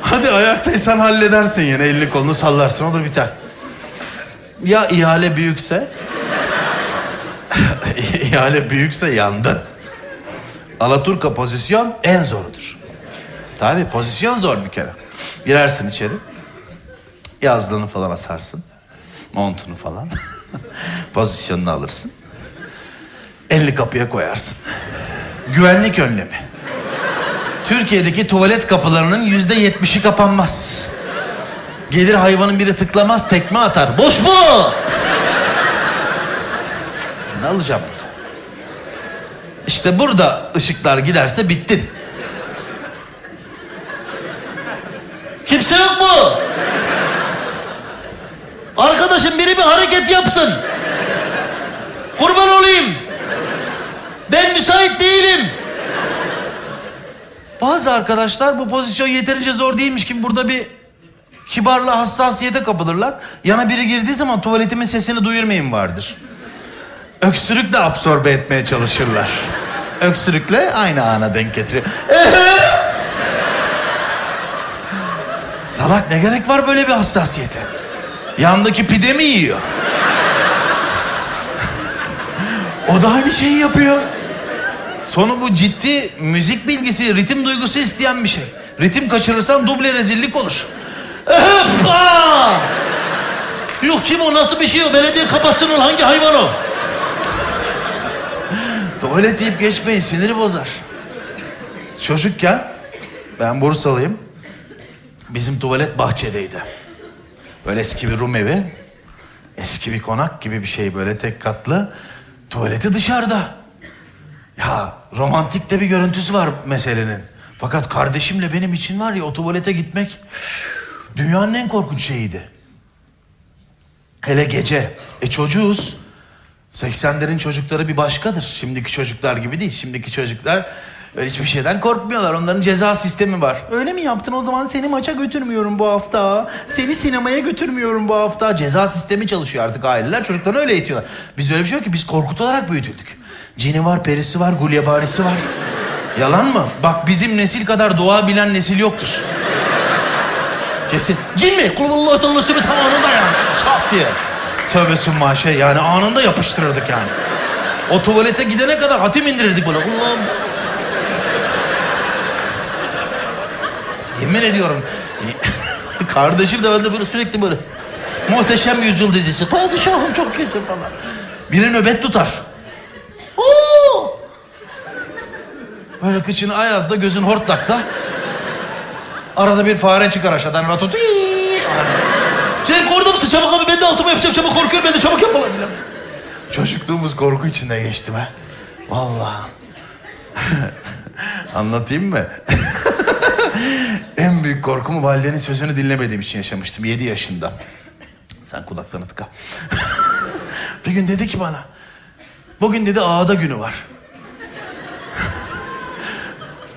Hadi ayaktaysan halledersin yine. Elini kolunu sallarsın olur biter. Ya ihale büyükse? ihale büyükse yandın. Alaturka pozisyon en zorudur. Tabii pozisyon zor bir kere. Girersin içeri. Yazlığını falan asarsın. Montunu falan. Pozisyonunu alırsın. Elini kapıya koyarsın. Güvenlik önlemi. Türkiye'deki tuvalet kapılarının yüzde yetmişi kapanmaz. Gelir hayvanın biri tıklamaz tekme atar. Boş mu? Ne alacağım burada? İşte burada ışıklar giderse bittin. Kimse yok mu? Arkadaşım biri bir hareket yapsın. Kurban olayım. Ben müsait değilim. Bazı arkadaşlar bu pozisyon yeterince zor değilmiş gibi burada bir kibarla hassasiyete kapılırlar. Yana biri girdiği zaman tuvaletimin sesini duyurmayın vardır. Öksürükle absorbe etmeye çalışırlar. Öksürükle aynı ana denk getiriyor. Salak ne gerek var böyle bir hassasiyete? Yandaki pide mi yiyor? o da aynı şeyi yapıyor. Sonu bu ciddi müzik bilgisi, ritim duygusu isteyen bir şey. Ritim kaçırırsan duble rezillik olur. Efa! Yok kim o nasıl bir şey o? Belediye kapatsın onu hangi hayvan o? Tuvalet deyip geçmeyin siniri bozar. Çocukken ben Bursalıyım. Bizim tuvalet bahçedeydi. Böyle eski bir Rum evi. Eski bir konak gibi bir şey böyle tek katlı. Tuvaleti dışarıda. Ya romantik de bir görüntüsü var meselenin. Fakat kardeşimle benim için var ya o tuvalete gitmek dünyanın en korkunç şeyiydi. Hele gece. E çocuğuz. 80'lerin çocukları bir başkadır. Şimdiki çocuklar gibi değil. Şimdiki çocuklar öyle hiçbir şeyden korkmuyorlar. Onların ceza sistemi var. Öyle mi yaptın? O zaman seni maça götürmüyorum bu hafta. Seni sinemaya götürmüyorum bu hafta. Ceza sistemi çalışıyor artık aileler. Çocuklarını öyle eğitiyorlar. Biz öyle bir şey yok ki. Biz korkutularak büyütüldük. Cini var, perisi var, gulyabanisi var. Yalan mı? Bak bizim nesil kadar doğa bilen nesil yoktur. Kesin. Cin mi? Kulübullah tallı sübü tamamında yani. Çat diye. Tövbe summa şey yani anında yapıştırırdık yani. O tuvalete gidene kadar hatim indirirdik böyle. Allah'ım. Yemin ediyorum. Kardeşim de ben de böyle sürekli böyle. Muhteşem Yüzyıl dizisi. Padişahım çok kötü falan. Biri nöbet tutar. Oo! Böyle kıçını ayazda, gözün hortlakta. Arada bir fare çıkar aşağıdan. Ratot. Cenk orada mısın? Çabuk abi ben de altıma yapacağım. Çabuk korkuyorum ben de çabuk yapalım. Çocukluğumuz korku içinde geçti be. Vallahi. Anlatayım mı? en büyük korkumu validenin sözünü dinlemediğim için yaşamıştım. Yedi yaşında. Sen kulaklarını tıka. bir gün dedi ki bana. Bugün dedi ağda günü var.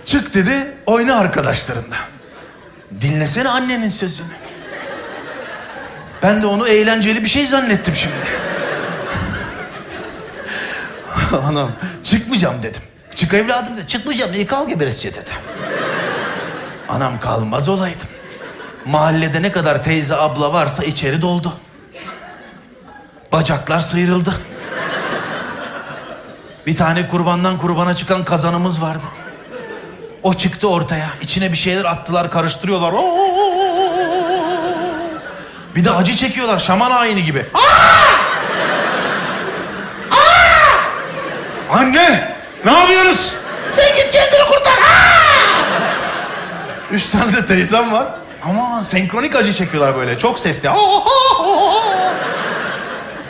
Çık dedi oyna arkadaşlarında. Dinlesene annenin sözünü. Ben de onu eğlenceli bir şey zannettim şimdi. Anam çıkmayacağım dedim. Çık evladım dedi. Çıkmayacağım dedi. Kal geberesiye dedi. Anam kalmaz olaydım. Mahallede ne kadar teyze abla varsa içeri doldu. Bacaklar sıyrıldı. Bir tane kurbandan kurbana çıkan kazanımız vardı. O çıktı ortaya. İçine bir şeyler attılar, karıştırıyorlar. Oo! Bir de acı çekiyorlar şaman ayini gibi. Anne! Ne yapıyoruz? Sen git kendini kurtar. Üç tane de teyzem var. Ama senkronik acı çekiyorlar böyle. Çok sesli.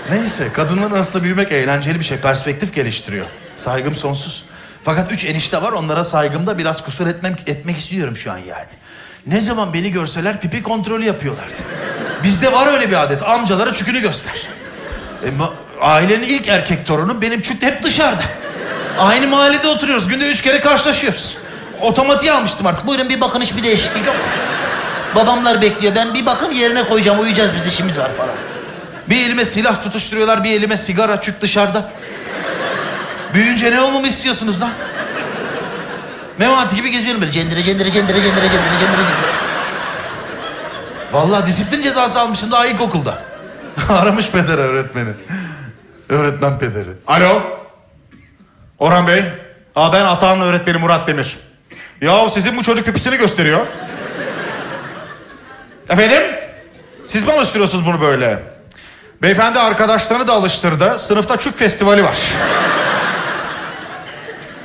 Neyse kadınların arasında büyümek eğlenceli bir şey. Perspektif geliştiriyor. Saygım sonsuz. Fakat üç enişte var. Onlara saygımda biraz kusur etmem, etmek istiyorum şu an yani. Ne zaman beni görseler pipi kontrolü yapıyorlardı. Bizde var öyle bir adet. Amcalara çükünü göster. E, ailenin ilk erkek torunu benim çük hep dışarıda. Aynı mahallede oturuyoruz. Günde üç kere karşılaşıyoruz. Otomatiğe almıştım artık. Buyurun bir bakın hiçbir değişiklik yok. Babamlar bekliyor. Ben bir bakın yerine koyacağım. Uyuyacağız biz işimiz var falan. Bir elime silah tutuşturuyorlar, bir elime sigara çık dışarıda. Büyüyünce ne olmamı istiyorsunuz lan? Memati gibi geziyorum böyle. Cendire cendire cendire cendire cendire cendire cendire. Vallahi disiplin cezası almışım daha ilkokulda. Aramış peder öğretmeni. Öğretmen pederi. Alo. Orhan Bey. Aa, ben Atahan öğretmeni Murat Demir. Ya sizin bu çocuk pipisini gösteriyor. Efendim? Siz mi alıştırıyorsunuz bunu böyle? Beyefendi arkadaşlarını da alıştırdı. Sınıfta çük festivali var.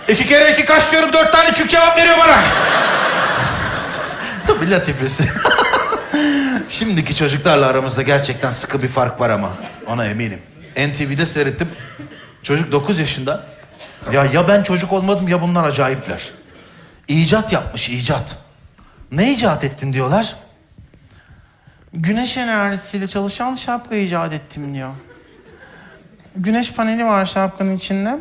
İki kere iki kaç diyorum dört tane çük cevap veriyor bana. Tabii latifesi. Şimdiki çocuklarla aramızda gerçekten sıkı bir fark var ama ona eminim. NTV'de seyrettim. Çocuk 9 yaşında. Ya ya ben çocuk olmadım ya bunlar acayipler. İcat yapmış icat. Ne icat ettin diyorlar? Güneş enerjisiyle çalışan şapka icat ettim diyor. Güneş paneli var şapkanın içinde.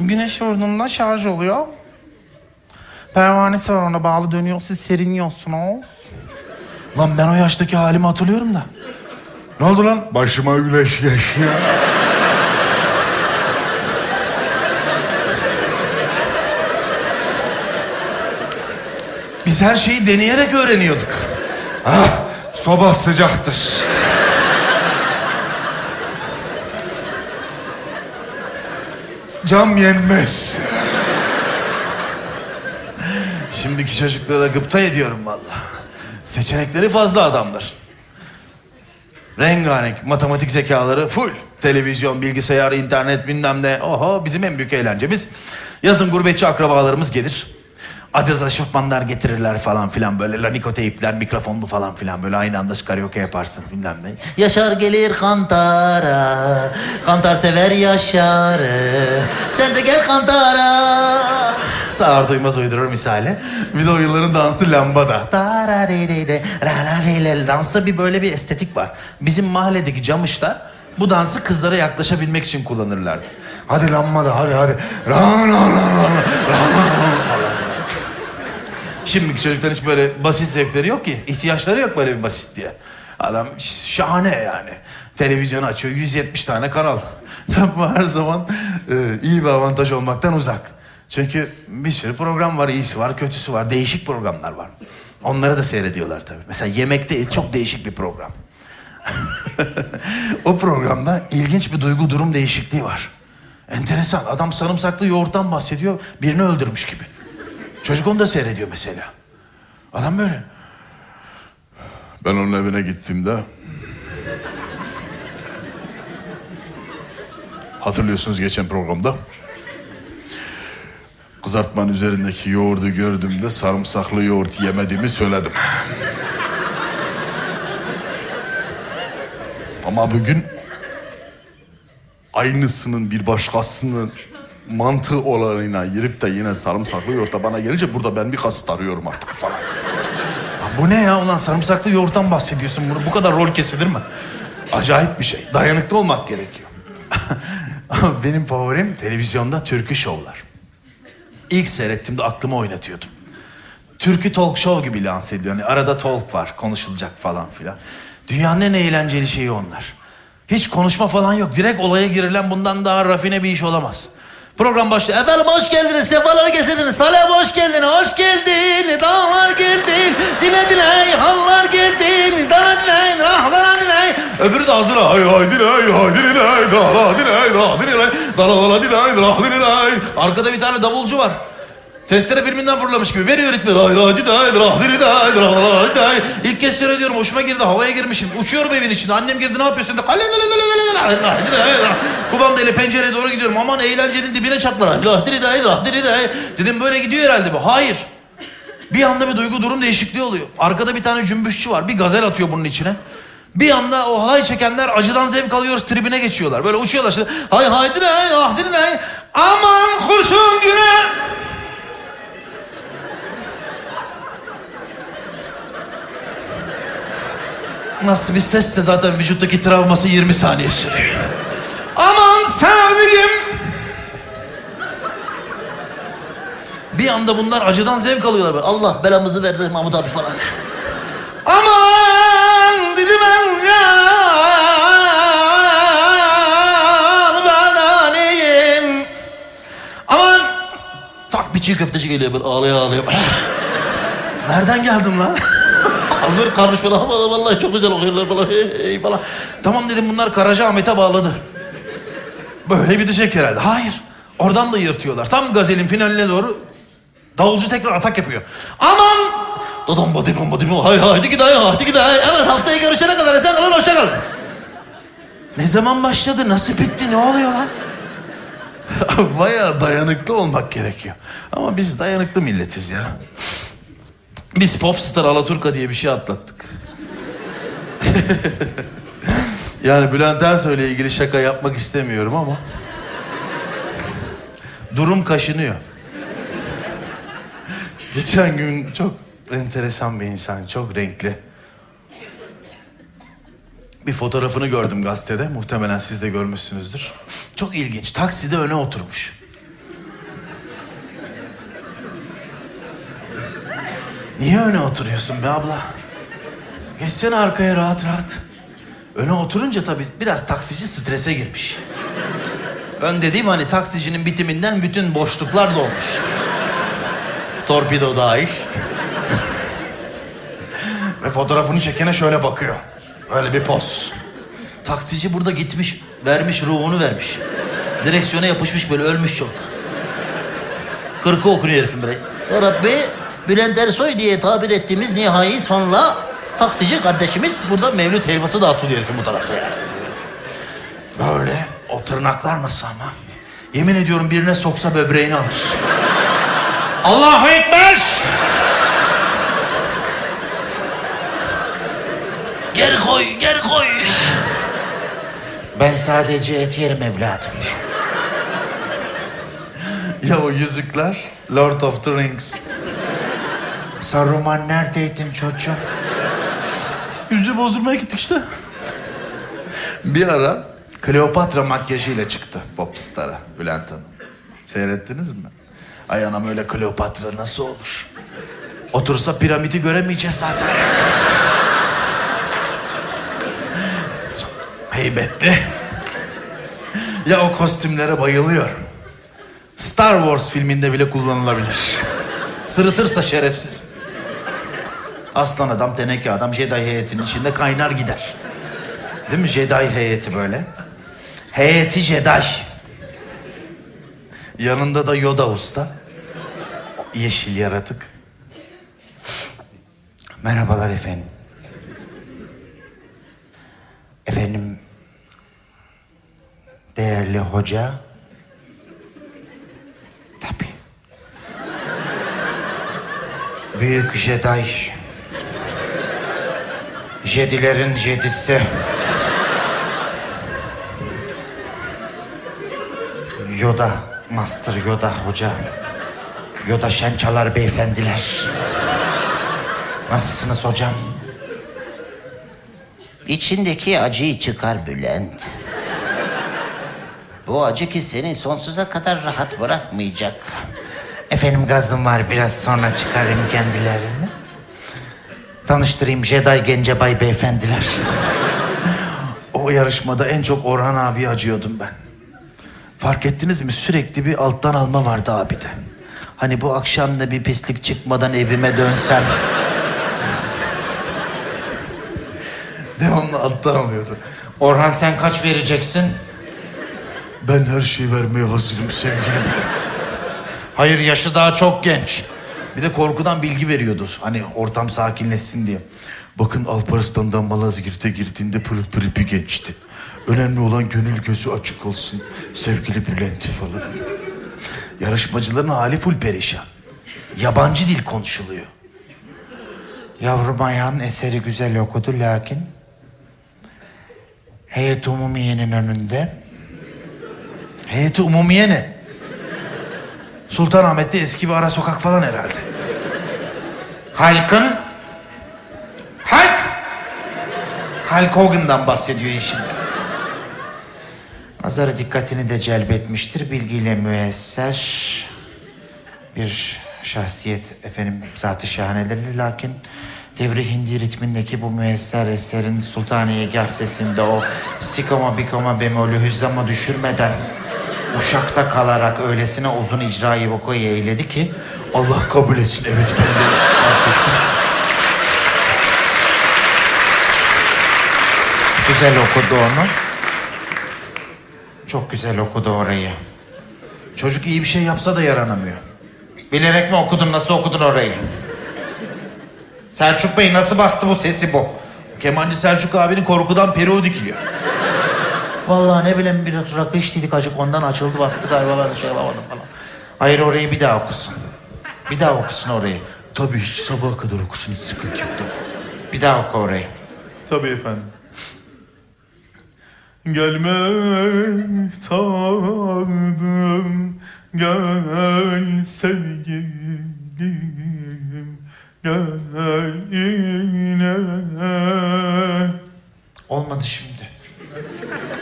Güneş vurduğunda şarj oluyor. Pervanesi var ona bağlı dönüyor. Siz serinliyorsunuz. Lan ben o yaştaki halimi hatırlıyorum da. Ne oldu lan? Başıma güneş geçti ya. Biz her şeyi deneyerek öğreniyorduk. Ah, soba sıcaktır. Cam yenmez. Şimdiki çocuklara gıpta ediyorum vallahi. Seçenekleri fazla adamlar. Rengarenk matematik zekaları full. Televizyon, bilgisayar, internet bilmem ne. Oho bizim en büyük eğlencemiz. Yazın gurbetçi akrabalarımız gelir. Adidas eşofmanlar getirirler falan filan böyle. Laniko teypler, mikrofonlu falan filan böyle aynı anda karaoke yaparsın bilmem ne. Yaşar gelir kantara, kantar sever Yaşar'ı. Sen de gel kantara. Sağır duymaz uydurur misali. Bir de o yılların dansı lambada. Dansta bir böyle bir estetik var. Bizim mahalledeki camışlar bu dansı kızlara yaklaşabilmek için kullanırlardı. Hadi lambada hadi hadi. Ra ra ra ra ra. Şimdiki çocukların hiç böyle basit zevkleri yok ki. ihtiyaçları yok böyle bir basit diye. Adam şahane yani. Televizyonu açıyor 170 tane kanal. Tabii her zaman e, iyi bir avantaj olmaktan uzak. Çünkü bir sürü program var, iyisi var, kötüsü var, değişik programlar var. Onları da seyrediyorlar tabii. Mesela Yemekteyiz çok değişik bir program. o programda ilginç bir duygu durum değişikliği var. Enteresan. Adam sarımsaklı yoğurttan bahsediyor, birini öldürmüş gibi. Çocuk onu da seyrediyor mesela. Adam böyle. Ben onun evine gittiğimde... Hatırlıyorsunuz geçen programda. Kızartmanın üzerindeki yoğurdu gördüğümde sarımsaklı yoğurt yemediğimi söyledim. Ama bugün aynısının bir başkasının mantığı olanına girip de yine sarımsaklı yoğurta bana gelince burada ben bir kasıt arıyorum artık falan. Bu ne ya ulan sarımsaklı yoğurttan bahsediyorsun bunu bu kadar rol kesilir mi? Acayip bir şey. Dayanıklı olmak gerekiyor. Benim favorim televizyonda türkü şovlar. İlk seyrettiğimde aklıma oynatıyordum. Türkü talk show gibi lanse ediliyor. Yani arada talk var, konuşulacak falan filan. Dünyanın en eğlenceli şeyi onlar. Hiç konuşma falan yok. Direkt olaya girilen bundan daha rafine bir iş olamaz. Program başlıyor. Efendim hoş geldiniz, sefalar getirdiniz. Salih hoş geldin, hoş geldin. Dağlar geldin, dile dile, hallar geldin. Dara dile, rahlara dile. Öbürü de hazır. Hay hay dilay, hay dilay, dara dilay, dara dilay, dara dilay, dara dilay. Arkada bir tane davulcu var. Testere filminden fırlamış gibi veriyor ritmi. Ray ray diday, diri day, dra diday. İlk kez seyrediyorum hoşuma girdi havaya girmişim. Uçuyorum evin içinde annem girdi ne yapıyorsun? De, "Kale, lale, lale, diday, dra." Kumanda ile pencereye doğru gidiyorum. Aman eğlencenin dibine çatlar. Ray diri day, diri day. Dedim böyle gidiyor herhalde bu. Hayır. Bir anda bir duygu durum değişikliği oluyor. Arkada bir tane cümbüşçü var. Bir gazel atıyor bunun içine. Bir anda o halay çekenler acıdan zevk alıyoruz tribine geçiyorlar. Böyle uçuyorlar işte. Hay hay diray, ah diray. Aman kurşun güne. Nasıl bir sesse zaten vücuttaki travması 20 saniye sürüyor. Aman sevdiğim. Bir anda bunlar acıdan zevk alıyorlar. Böyle. Allah belamızı verdi Mahmut abi falan. Aman dilim ya. Aman Tak bir çiğ köfteci geliyor böyle ağlaya ağlaya. nereden geldin lan? Hazır kalmış falan. Vallahi, vallahi çok güzel okuyorlar falan. Hey, falan. tamam dedim bunlar Karaca Ahmet'e bağladı. Böyle bitecek herhalde. Hayır. Oradan da yırtıyorlar. Tam gazelin finaline doğru davulcu tekrar atak yapıyor. Aman! Body bom body bom. Hay haydi giday haydi giday. Evet haftaya görüşene kadar esen kalın hoşça kalın. Ne zaman başladı? Nasıl bitti? Ne oluyor lan? Bayağı dayanıklı olmak gerekiyor. Ama biz dayanıklı milletiz ya. Biz Popstar Alaturka diye bir şey atlattık. yani Bülent Ersoy ile ilgili şaka yapmak istemiyorum ama... Durum kaşınıyor. Geçen gün çok enteresan bir insan, çok renkli. Bir fotoğrafını gördüm gazetede. Muhtemelen siz de görmüşsünüzdür. Çok ilginç. Takside öne oturmuş. Niye öne oturuyorsun be abla? Geçsene arkaya rahat rahat. Öne oturunca tabii biraz taksici strese girmiş. Ön dediğim hani taksicinin bitiminden bütün boşluklar dolmuş. Torpido dahil. Ve fotoğrafını çekene şöyle bakıyor. Öyle bir poz. Taksici burada gitmiş, vermiş ruhunu vermiş. Direksiyona yapışmış böyle ölmüş çok. Kırkı okunuyor herifin böyle. Ya Rabbi Bülent Ersoy diye tabir ettiğimiz nihai sonla taksici kardeşimiz burada mevlüt helvası dağıtılıyor bu tarafta yani. Böyle o tırnaklar nasıl ama? Yemin ediyorum birine soksa böbreğini alır. Allahu Ekber! Geri koy, geri koy. Ben sadece et yerim evladım. Ya o yüzükler? Lord of the Rings. Saruman neredeydin çocuğum? Yüzüğü bozdurmaya gittik işte. Bir ara Kleopatra makyajıyla çıktı Popstar'a Bülent Hanım. Seyrettiniz mi? Ay anam öyle Kleopatra nasıl olur? Otursa piramidi göremeyeceğiz zaten. Heybetli. Ya o kostümlere bayılıyor. Star Wars filminde bile kullanılabilir. Sırıtırsa şerefsiz. Aslan adam, teneke adam Jedi heyetinin içinde kaynar gider. Değil mi Jedi heyeti böyle? Heyeti Jedi. Yanında da Yoda usta. Yeşil yaratık. Merhabalar efendim. Efendim, değerli hoca. Tabii. Büyük Jedi. Jedilerin Jedisi. Yoda, Master Yoda hoca. Yoda Şençalar beyefendiler. Nasılsınız hocam? İçindeki acıyı çıkar Bülent. Bu acı ki seni sonsuza kadar rahat bırakmayacak. Efendim gazım var biraz sonra çıkarayım kendilerini. Tanıştırayım Jedi Gencebay beyefendiler. O yarışmada en çok Orhan abi acıyordum ben. Fark ettiniz mi? Sürekli bir alttan alma vardı abide. Hani bu akşam da bir pislik çıkmadan evime dönsem. Devamlı alttan alıyordu. Orhan sen kaç vereceksin? Ben her şeyi vermeye hazırım sevgili Bülent. Hayır yaşı daha çok genç. Bir de korkudan bilgi veriyordu. Hani ortam sakinleşsin diye. Bakın Alparistan'dan Malazgirt'e girdiğinde pırıl pırıl bir gençti. Önemli olan gönül gözü açık olsun sevgili Bülent falan. Yarışmacıların hali full perişan. Yabancı dil konuşuluyor. Yavrum Ayhan eseri güzel okudu lakin... Heyet Umumiye'nin önünde Heyeti Umumiye ne? Sultanahmet'te eski bir ara sokak falan herhalde. halkın... Halk! Hulk Hogan'dan bahsediyor işinde. Nazarı dikkatini de celbetmiştir. Bilgiyle müesser bir şahsiyet efendim zatı şahanedir. Lakin devri hindi ritmindeki bu müesser eserin Sultaniye sesinde o sikoma bikoma bemolü hüzzama düşürmeden uşakta kalarak öylesine uzun icrayı vokoyu eyledi ki Allah kabul etsin evet ben de fark ettim. Güzel okudu onu. Çok güzel okudu orayı. Çocuk iyi bir şey yapsa da yaranamıyor. Bilerek mi okudun, nasıl okudun orayı? Selçuk Bey nasıl bastı bu sesi bu? Kemancı Selçuk abinin korkudan peruğu dikiliyor. Vallahi ne bileyim bir rakı içtiydik acık ondan açıldı baktı galiba ben şey yapamadım falan. Hayır orayı bir daha okusun. Bir daha okusun orayı. Tabii hiç sabaha kadar okusun hiç sıkıntı yok. Tabii. Bir daha oku orayı. Tabii efendim. Gelme tadım gel sevgilim gel yine Olmadı şimdi.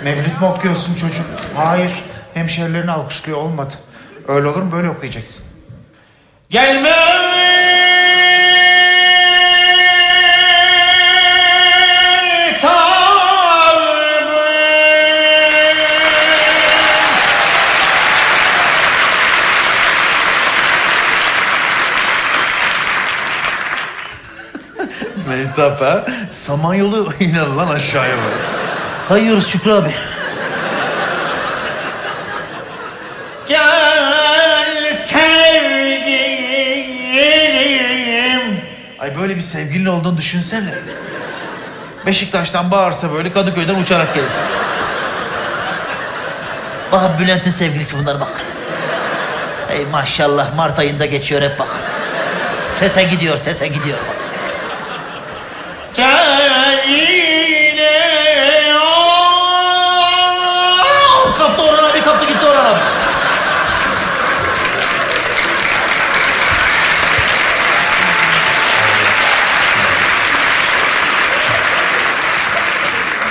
Mevlüt mü okuyorsun çocuk? Hayır. Hemşerilerini alkışlıyor olmadı. Öyle olur mu? Böyle okuyacaksın. Gelme Mehtap ha? Samanyolu iner lan aşağıya bak. Kayıyoruz Şükrü abi. Gel sevgilim. Ay böyle bir sevgilin olduğunu düşünsene. Beşiktaş'tan bağırsa böyle Kadıköy'den uçarak gelirsin. Bakın Bülent'in sevgilisi bunlar bak. Ey maşallah Mart ayında geçiyor hep bak. Sese gidiyor, sese gidiyor bak.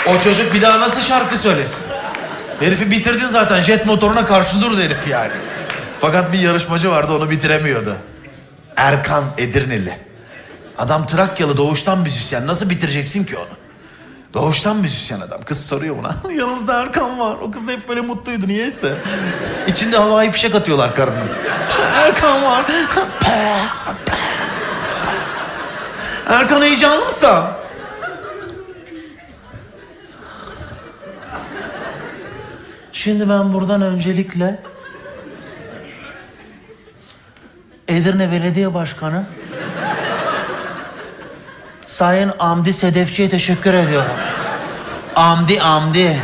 O çocuk bir daha nasıl şarkı söylesin? Herifi bitirdin zaten. Jet motoruna karşı durdu herif yani. Fakat bir yarışmacı vardı onu bitiremiyordu. Erkan Edirneli. Adam Trakyalı doğuştan müzisyen. Nasıl bitireceksin ki onu? Doğuştan müzisyen adam. Kız soruyor buna. Yanımızda Erkan var. O kız da hep böyle mutluydu niyeyse. İçinde havai fişek atıyorlar karının. Erkan var. Erkan heyecanlı mısın? Şimdi ben buradan öncelikle Edirne Belediye Başkanı Sayın Amdi Sedefçi'ye teşekkür ediyorum. Amdi Amdi.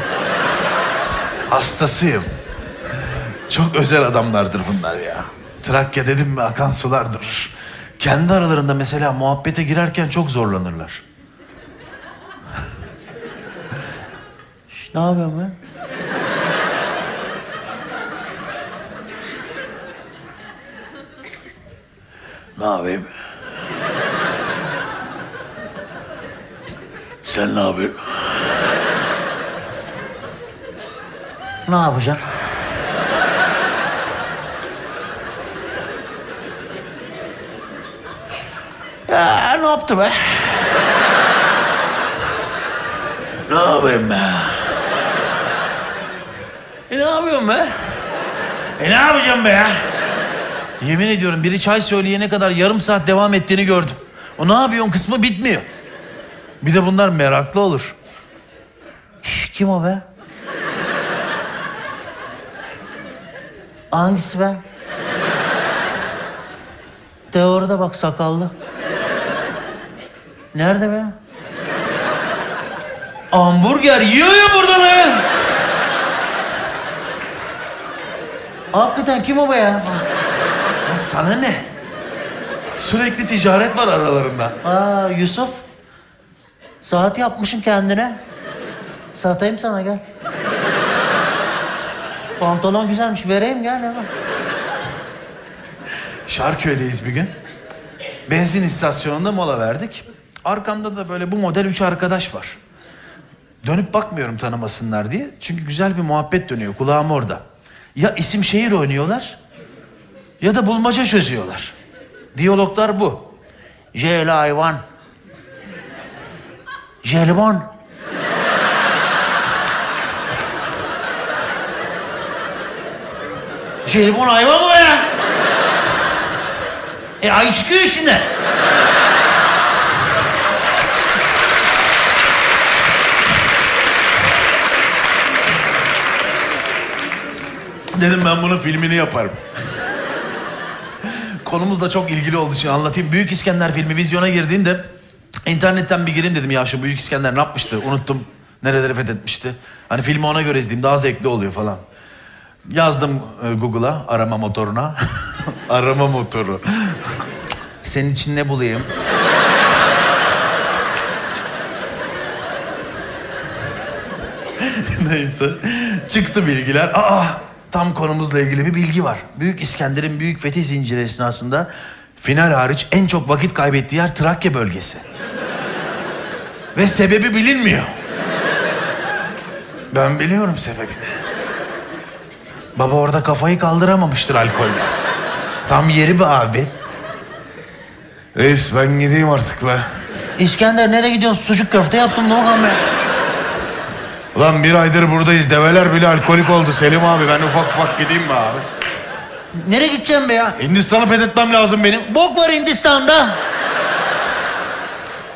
Hastasıyım. Çok özel adamlardır bunlar ya. Trakya dedim mi akan sular durur. Kendi aralarında mesela muhabbete girerken çok zorlanırlar. Ne yapıyorsun be? Ne yapayım? Sen ne yapıyorsun? Ne yapacaksın? Ya ne yaptı be? Ne yapayım be? E, ne yapıyorsun be? E ne yapacağım be ya? Yemin ediyorum biri çay söyleyene kadar yarım saat devam ettiğini gördüm. O ne yapıyorsun kısmı bitmiyor. Bir de bunlar meraklı olur. Şş, Kim o be? Hangisi be? De orada bak sakallı. Nerede be? Hamburger yiyor ya burada be. Hakikaten kim o be ya? Sana ne? Sürekli ticaret var aralarında. Aa Yusuf. Saat yapmışsın kendine. Satayım sana gel. Pantolon güzelmiş vereyim gel hemen. Şarköy'deyiz bir gün. Benzin istasyonunda mola verdik. Arkamda da böyle bu model üç arkadaş var. Dönüp bakmıyorum tanımasınlar diye. Çünkü güzel bir muhabbet dönüyor kulağım orada. Ya isim şehir oynuyorlar ya da bulmaca çözüyorlar. Diyaloglar bu. Jel hayvan. Jelibon. Jelibon hayvan mı ya? E ay çıkıyor içinden. Dedim ben bunun filmini yaparım. Konumuzla çok ilgili olduğu için anlatayım. Büyük İskender filmi vizyona girdiğinde internetten bir gireyim dedim ya şu Büyük İskender ne yapmıştı unuttum. Nereleri fethetmişti. Hani filmi ona göre izleyeyim daha zevkli oluyor falan. Yazdım e, Google'a arama motoruna. arama motoru. Senin için ne bulayım? Neyse. Çıktı bilgiler. Aa, tam konumuzla ilgili bir bilgi var. Büyük İskender'in büyük fetih zinciri esnasında final hariç en çok vakit kaybettiği yer Trakya bölgesi. Ve sebebi bilinmiyor. Ben biliyorum sebebini. Baba orada kafayı kaldıramamıştır alkolle. Tam yeri be abi. Reis ben gideyim artık be. İskender nereye gidiyorsun? Sucuk köfte yaptım ne oldu be? Ulan bir aydır buradayız. Develer bile alkolik oldu Selim abi. Ben ufak ufak gideyim mi abi? Nereye gideceğim be ya? Hindistan'ı fethetmem lazım benim. Bok var Hindistan'da.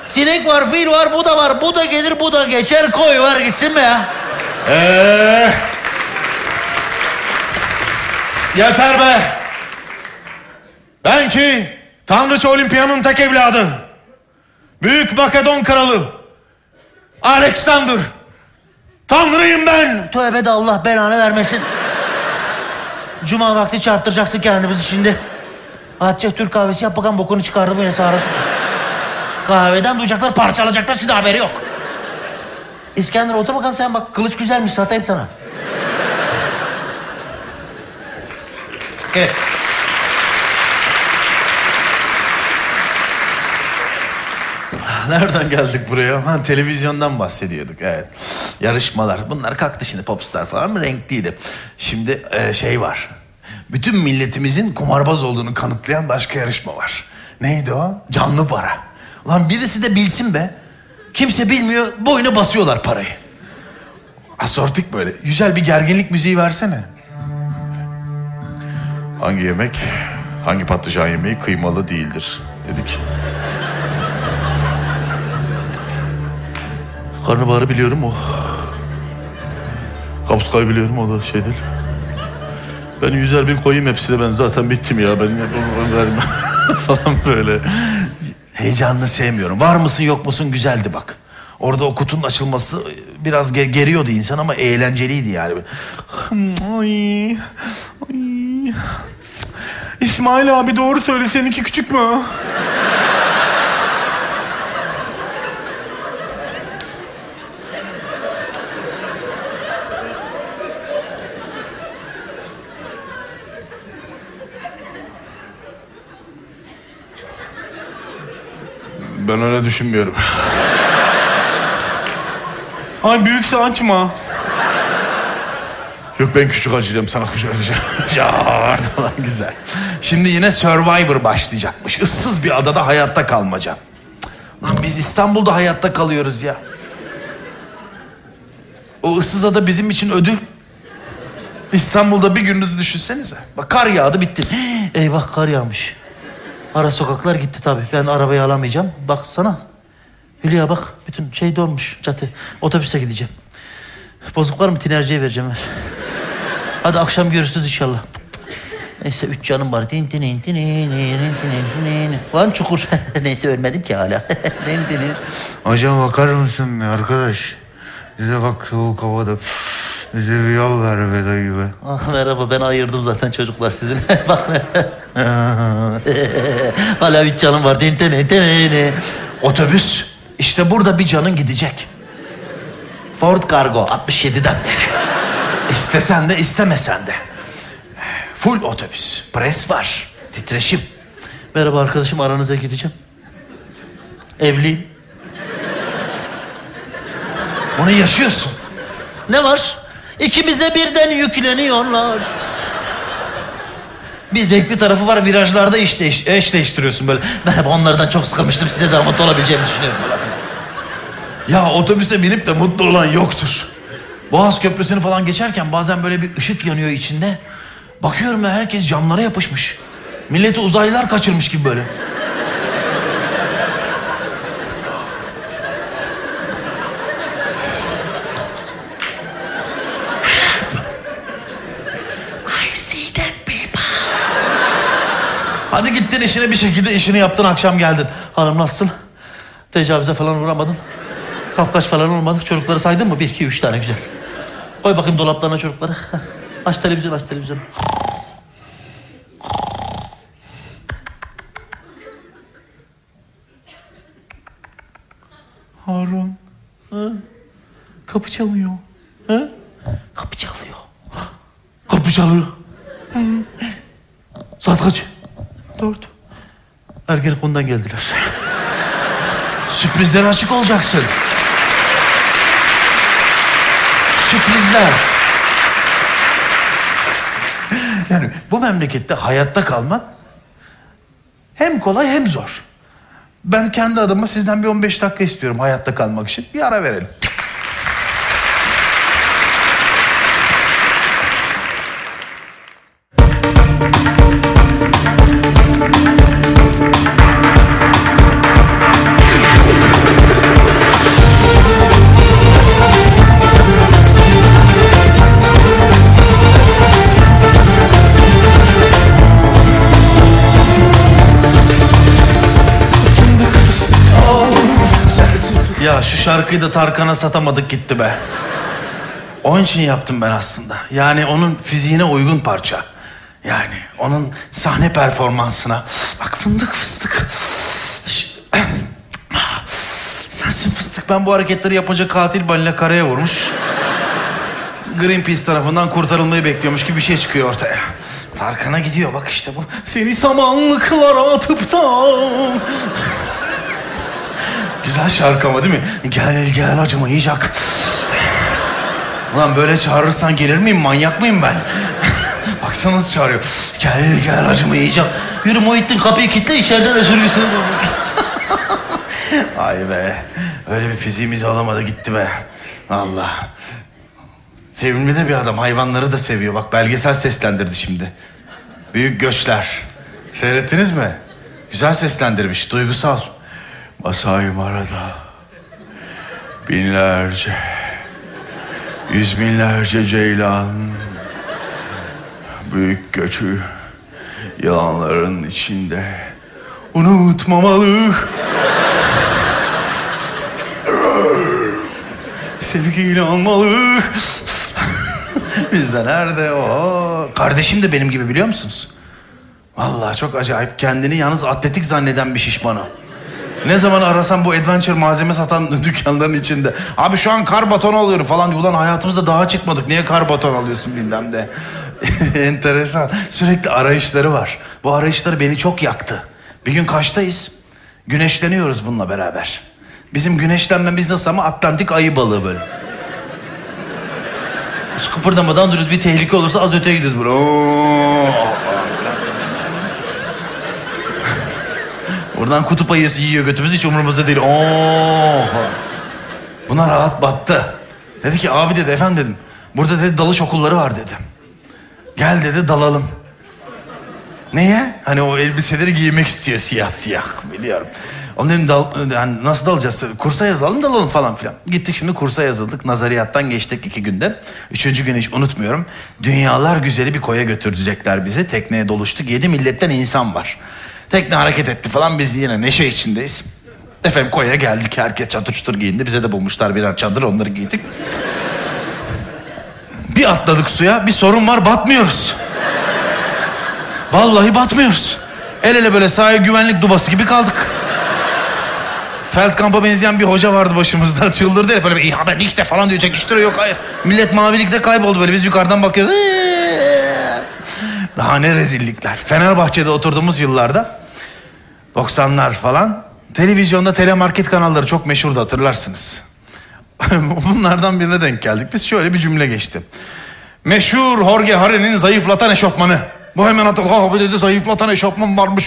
Sinek var, fil var, bu da var. Bu da gelir, bu da geçer. Koy var gitsin be ya. Ee, yeter be. Ben ki Tanrıça Olimpiya'nın tek evladı. Büyük Makedon kralı Alexander. Tanrıyım ben. Tövbe de Allah belanı vermesin. Cuma vakti çarptıracaksın kendimizi şimdi. Hatice Türk kahvesi yap bakalım bokunu çıkardı bu yine sarhoş. Kahveden duyacaklar parçalayacaklar şimdi haberi yok. İskender otur bakalım sen bak kılıç güzelmiş satayım sana. Evet. Nereden geldik buraya? Ha, televizyondan bahsediyorduk evet. Yarışmalar. Bunlar kalktı şimdi popstar falan mı renkliydi. Şimdi e, şey var. Bütün milletimizin kumarbaz olduğunu kanıtlayan başka yarışma var. Neydi o? Canlı para. Ulan birisi de bilsin be. Kimse bilmiyor. Boyuna basıyorlar parayı. Asortik böyle. Güzel bir gerginlik müziği versene. Hangi yemek, hangi patlıcan yemeği kıymalı değildir dedik. Karnabaharı biliyorum o. Kapuskayı biliyorum o da şeydir. Ben yüzer bin koyayım hepsine ben zaten bittim ya. Ben vermem falan böyle. Heyecanını sevmiyorum. Var mısın yok musun güzeldi bak. Orada o kutunun açılması biraz ge- geriyordu insan ama eğlenceliydi yani. Ay, ay. İsmail abi doğru söyle seninki küçük mü? Ben öyle düşünmüyorum. Ay büyükse açma. Yok ben küçük acıyacağım sana küçük acıyacağım. Ya lan güzel. Şimdi yine Survivor başlayacakmış. Issız bir adada hayatta kalmaca. Lan biz İstanbul'da hayatta kalıyoruz ya. O ıssız ada bizim için ödül. İstanbul'da bir gününüzü düşünsenize. Bak kar yağdı bitti. Eyvah kar yağmış. Ara sokaklar gitti tabii. Ben arabayı alamayacağım. Baksana. Hülya bak bütün şey dolmuş cadde. Otobüse gideceğim. Bozuk var mı? Tinerciye vereceğim ver. Hadi akşam görüşürüz inşallah. Neyse üç canım var. Din din din din din din din. Var mı çukur? Neyse ölmedim ki hala. Din din. Hocam bakar mısın arkadaş? Bize bak soğuk havada. Bize bir yol ver be dayı be. Ah merhaba ben ayırdım zaten çocuklar sizin. Bak. hala üç canım var. Din din din din din. Otobüs. İşte burada bir canın gidecek. Ford Cargo 67'den beri. İstesen de istemesen de. Full otobüs. Pres var. Titreşim. Merhaba arkadaşım aranıza gideceğim. Evliyim. Onu yaşıyorsun. Ne var? İkimize birden yükleniyorlar. Bir zevkli tarafı var virajlarda iş değiş eş değiştiriyorsun böyle. Merhaba onlardan çok sıkılmıştım size de mutlu olabileceğimi düşünüyorum. Ya otobüse binip de mutlu olan yoktur. Boğaz Köprüsü'nü falan geçerken bazen böyle bir ışık yanıyor içinde. Bakıyorum ya herkes camlara yapışmış. Milleti uzaylılar kaçırmış gibi böyle. İşine bir şekilde işini yaptın akşam geldin. Hanım nasılsın? Tecavüze falan uğramadın. Kapkaç falan olmadı. Çocukları saydın mı? Bir, iki, üç tane güzel. Koy bakayım dolaplarına çocukları. Aç televizyon, aç televizyon. Harun. Kapı çalıyor. Kapı çalıyor. Kapı çalıyor. Saat kaç? Dört. Ergenekon'dan geldiler. Sürprizlere açık olacaksın. Sürprizler. Yani bu memlekette hayatta kalmak hem kolay hem zor. Ben kendi adıma sizden bir 15 dakika istiyorum hayatta kalmak için. Bir ara verelim. Şarkıyı da Tarkan'a satamadık gitti be. Onun için yaptım ben aslında. Yani onun fiziğine uygun parça. Yani onun sahne performansına. Bak fındık fıstık. Sensin fıstık. Ben bu hareketleri yapınca katil balina karaya vurmuş. Greenpeace tarafından kurtarılmayı bekliyormuş gibi bir şey çıkıyor ortaya. Tarkan'a gidiyor bak işte bu. Seni samanlıklara atıp da... Güzel şarkı ama değil mi? Gel gel acımayacak. Ulan böyle çağırırsan gelir miyim? Manyak mıyım ben? Baksana nasıl çağırıyor. Gel gel acımayacak. Yürü Muhittin kapıyı kilitle içeride de sürgüsünü. Ay be. Öyle bir fiziğimiz alamadı gitti be. Allah. Sevimli de bir adam. Hayvanları da seviyor. Bak belgesel seslendirdi şimdi. Büyük Göçler. Seyrettiniz mi? Güzel seslendirmiş. Duygusal. Masai Mara'da binlerce, yüz binlerce ceylan büyük göçü yılanların içinde unutmamalı. Sevgiyle almalı. Bizde nerede o? Kardeşim de benim gibi biliyor musunuz? Vallahi çok acayip. Kendini yalnız atletik zanneden bir şişman o. Ne zaman arasam bu adventure malzeme satan dükkanların içinde. Abi şu an kar batonu alıyorum falan diyor. Ulan hayatımızda daha çıkmadık. Niye kar baton alıyorsun bilmem de. Enteresan. Sürekli arayışları var. Bu arayışları beni çok yaktı. Bir gün kaçtayız? Güneşleniyoruz bununla beraber. Bizim güneşlenmemiz nasıl ama Atlantik ayı balığı böyle. Hiç kıpırdamadan duruyoruz. Bir tehlike olursa az öteye gidiyoruz böyle. Oo. Buradan kutup ayısı yiyor götümüz hiç umurumuzda değil. Oo. Buna rahat battı. Dedi ki abi dedi efendim dedim. Burada dedi dalış okulları var dedi. Gel dedi dalalım. Neye? Hani o elbiseleri giymek istiyor siyah siyah biliyorum. Onu dedim dal, yani nasıl dalacağız? Kursa yazılalım dalalım falan filan. Gittik şimdi kursa yazıldık. Nazariyattan geçtik iki günde. Üçüncü gün hiç unutmuyorum. Dünyalar güzeli bir koya götürecekler bizi. Tekneye doluştuk. Yedi milletten insan var. Tekne hareket etti falan. Biz yine neşe içindeyiz. Efendim koya geldik. Herkes çatır çutur giyindi. Bize de bulmuşlar birer çadır. Onları giydik. Bir atladık suya. Bir sorun var. Batmıyoruz. Vallahi batmıyoruz. El ele böyle sahil güvenlik dubası gibi kaldık. Feldkamp'a benzeyen bir hoca vardı başımızda. Çıldırdı herif böyle ya ben işte falan diyor çekiştiriyor yok hayır. Millet mavilikte kayboldu böyle biz yukarıdan bakıyoruz. Daha ne rezillikler. Fenerbahçe'de oturduğumuz yıllarda 90'lar falan televizyonda telemarket kanalları çok meşhurdu hatırlarsınız. Bunlardan birine denk geldik. Biz şöyle bir cümle geçti. Meşhur Jorge Harry'nin zayıflatan eşofmanı. Hatırladı. Abi dedi zayıflatan eşofman varmış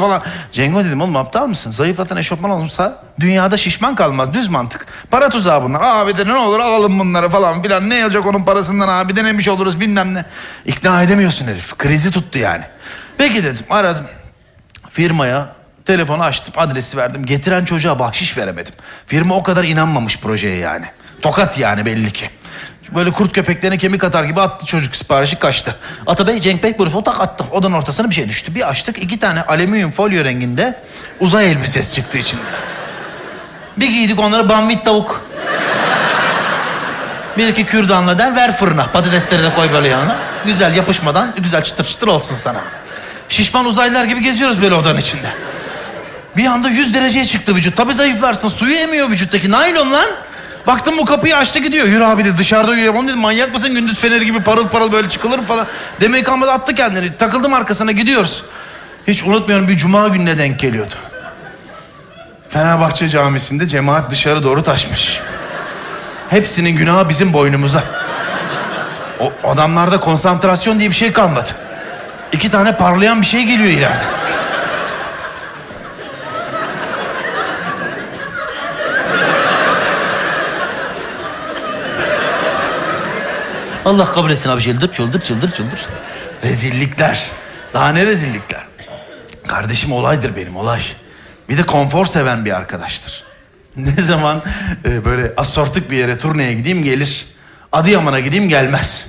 falan. Cengo dedim oğlum aptal mısın? Zayıflatan eşofman olursa dünyada şişman kalmaz. Düz mantık. Para tuzağı bunlar. Abi de ne olur alalım bunları falan filan. Ne yapacak onun parasından abi denemiş oluruz bilmem ne. İkna edemiyorsun herif. Krizi tuttu yani. Peki dedim aradım. Firmaya telefonu açtım. Adresi verdim. Getiren çocuğa bahşiş veremedim. Firma o kadar inanmamış projeye yani. Tokat yani belli ki. Böyle kurt köpeklerine kemik atar gibi attı çocuk siparişi kaçtı. Atabey, Cenk Bey buyurun tak attı. Odanın ortasına bir şey düştü. Bir açtık iki tane alüminyum folyo renginde uzay elbisesi çıktı içinde. Bir giydik onları bambit tavuk. Bir iki kürdanla der ver fırına. Patatesleri de koy böyle yanına. Güzel yapışmadan güzel çıtır çıtır olsun sana. Şişman uzaylılar gibi geziyoruz böyle odanın içinde. Bir anda 100 dereceye çıktı vücut. Tabii zayıflarsın. Suyu emiyor vücuttaki. Naylon lan. Baktım bu kapıyı açtı gidiyor. Yürü abi de dışarıda yürüyelim. Oğlum dedim manyak mısın gündüz feneri gibi parıl parıl böyle çıkılır falan. Demek kalmadı attı kendini. Takıldım arkasına gidiyoruz. Hiç unutmuyorum bir cuma gününe denk geliyordu. Fenerbahçe camisinde cemaat dışarı doğru taşmış. Hepsinin günahı bizim boynumuza. O adamlarda konsantrasyon diye bir şey kalmadı. İki tane parlayan bir şey geliyor ileride. Allah kabul etsin abi çıldır çıldır çıldır çıldır. Rezillikler. Daha ne rezillikler? Kardeşim olaydır benim olay. Bir de konfor seven bir arkadaştır. Ne zaman e, böyle asortik bir yere turneye gideyim gelir. Adıyaman'a gideyim gelmez.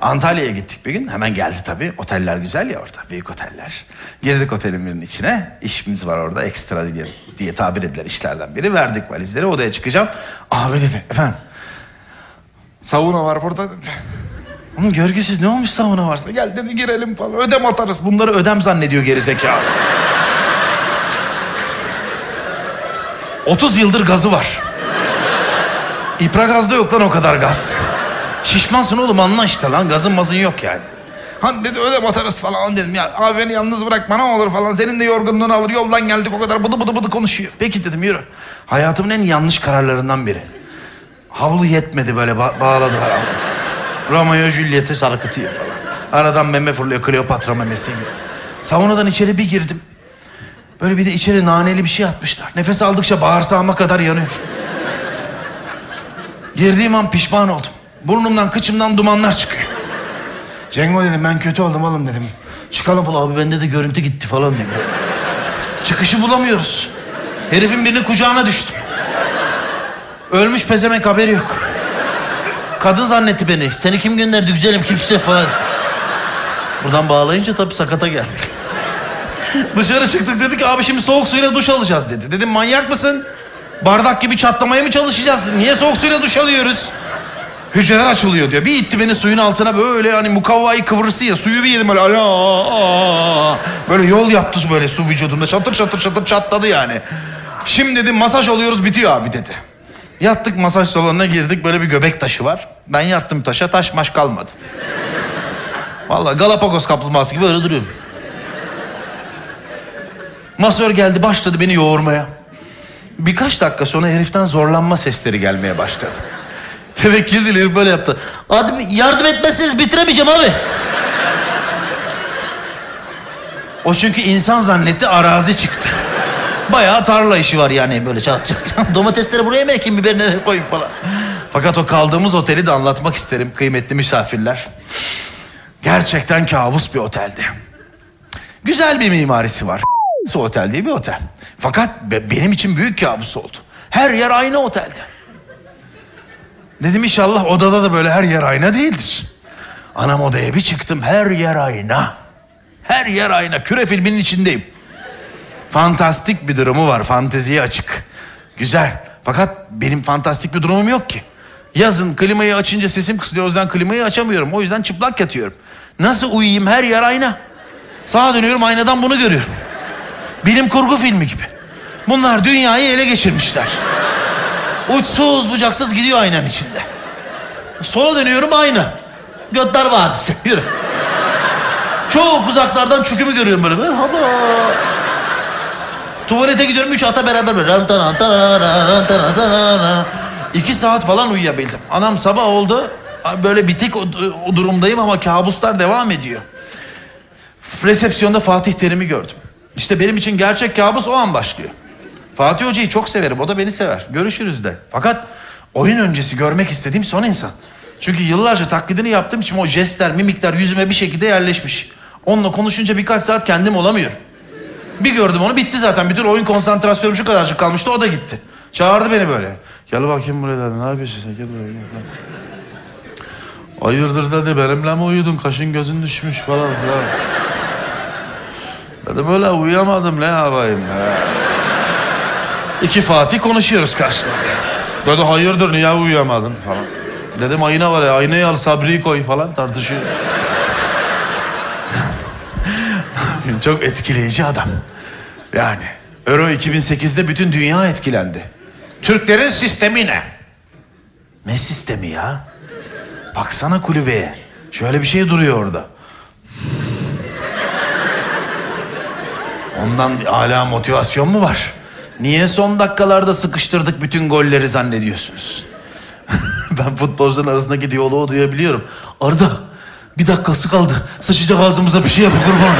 Antalya'ya gittik bir gün. Hemen geldi tabii. Oteller güzel ya orada. Büyük oteller. Girdik otelin birinin içine. İşimiz var orada. Ekstra diye, diye tabir edilen işlerden biri. Verdik valizleri. Odaya çıkacağım. Abi dedi. Efendim. Sauna var burada dedi. Oğlum görgüsüz ne olmuş sauna varsa? Gel dedi girelim falan. Ödem atarız. Bunları ödem zannediyor gerizekalı. 30 yıldır gazı var. İpra gazda yok lan o kadar gaz. Şişmansın oğlum anla işte lan. Gazın mazın yok yani. Ha dedi ödem atarız falan dedim ya. Abi beni yalnız bırakma ne olur falan. Senin de yorgunluğunu alır. Yoldan geldik o kadar bıdı bıdı bıdı konuşuyor. Peki dedim yürü. Hayatımın en yanlış kararlarından biri. Havlu yetmedi böyle ba- bağladılar havlu. Romeo Juliet'i sarkıtıyor falan. Aradan meme fırlıyor Kleopatra memesi gibi. Saunadan içeri bir girdim. Böyle bir de içeri naneli bir şey atmışlar. Nefes aldıkça bağırsağıma kadar yanıyor. Girdiğim an pişman oldum. Burnumdan kıçımdan dumanlar çıkıyor. Cengo dedim ben kötü oldum oğlum dedim. Çıkalım falan abi bende de görüntü gitti falan diyor. Çıkışı bulamıyoruz. Herifin birinin kucağına düştüm. Ölmüş pezemek haberi yok. Kadın zannetti beni. Seni kim gönderdi güzelim kimse falan. Buradan bağlayınca tabii sakata geldi. Dışarı çıktık dedik abi şimdi soğuk suyla duş alacağız dedi. Dedim manyak mısın? Bardak gibi çatlamaya mı çalışacağız? Niye soğuk suyla duş alıyoruz? Hücreler açılıyor diyor. Bir itti beni suyun altına böyle hani mukavvayı kıvırısı ya. Suyu bir yedim böyle. Ala, böyle yol yaptı böyle su vücudumda. Çatır çatır çatır çatladı yani. Şimdi dedim masaj oluyoruz bitiyor abi dedi. Yattık masaj salonuna girdik böyle bir göbek taşı var. Ben yattım taşa taş maş kalmadı. Vallahi Galapagos kaplumbağası gibi öyle duruyorum. Masör geldi başladı beni yoğurmaya. Birkaç dakika sonra heriften zorlanma sesleri gelmeye başladı. Tevekkül değil herif böyle yaptı. Hadi yardım etmezseniz bitiremeyeceğim abi. O çünkü insan zannetti arazi çıktı. Bayağı tarla işi var yani böyle çat çat. Domatesleri buraya mı ekeyim, biberi nereye koyayım falan. Fakat o kaldığımız oteli de anlatmak isterim kıymetli misafirler. Gerçekten kabus bir oteldi. Güzel bir mimarisi var. otel değil bir otel. Fakat be- benim için büyük kabus oldu. Her yer aynı otelde. Dedim inşallah odada da böyle her yer ayna değildir. Anam odaya bir çıktım her yer ayna. Her yer ayna. Küre filminin içindeyim. Fantastik bir durumu var. Fanteziye açık. Güzel. Fakat benim fantastik bir durumum yok ki. Yazın klimayı açınca sesim kısılıyor. O yüzden klimayı açamıyorum. O yüzden çıplak yatıyorum. Nasıl uyuyayım? Her yer ayna. Sağa dönüyorum aynadan bunu görüyorum. Bilim kurgu filmi gibi. Bunlar dünyayı ele geçirmişler. Uçsuz bucaksız gidiyor aynanın içinde. Sola dönüyorum ayna. Götler Vadisi. Yürü. Çok uzaklardan çükümü görüyorum böyle. Merhaba. Tuvalete gidiyorum üç ata beraber böyle. İki saat falan uyuyabildim. Anam sabah oldu. Böyle bitik o, o durumdayım ama kabuslar devam ediyor. Resepsiyonda Fatih Terim'i gördüm. İşte benim için gerçek kabus o an başlıyor. Fatih Hoca'yı çok severim. O da beni sever. Görüşürüz de. Fakat oyun öncesi görmek istediğim son insan. Çünkü yıllarca taklidini yaptığım için o jestler, mimikler yüzüme bir şekilde yerleşmiş. Onunla konuşunca birkaç saat kendim olamıyorum. Bir gördüm onu bitti zaten. Bütün oyun konsantrasyonum şu kadarcık kalmıştı o da gitti. Çağırdı beni böyle. Gel bakayım buraya dedi. Ne yapıyorsun sen? Gel buraya. Gel. Hayırdır dedi. Benimle mi uyudun? Kaşın gözün düşmüş falan filan. Dedim böyle uyuyamadım ne yapayım ya. İki Fatih konuşuyoruz karşımda. Dedi hayırdır niye uyuyamadın falan. Dedim ayna var ya aynayı al Sabri'yi koy falan tartışıyor. Çok etkileyici adam. Yani Euro 2008'de bütün dünya etkilendi. Türklerin sistemi ne? Ne sistemi ya? Baksana kulübeye. Şöyle bir şey duruyor orada. Ondan hala motivasyon mu var? Niye son dakikalarda sıkıştırdık bütün golleri zannediyorsunuz? ben futbolcuların arasındaki diyaloğu duyabiliyorum. Arda bir dakikası kaldı. Sıçacak ağzımıza bir şey yapın kurban.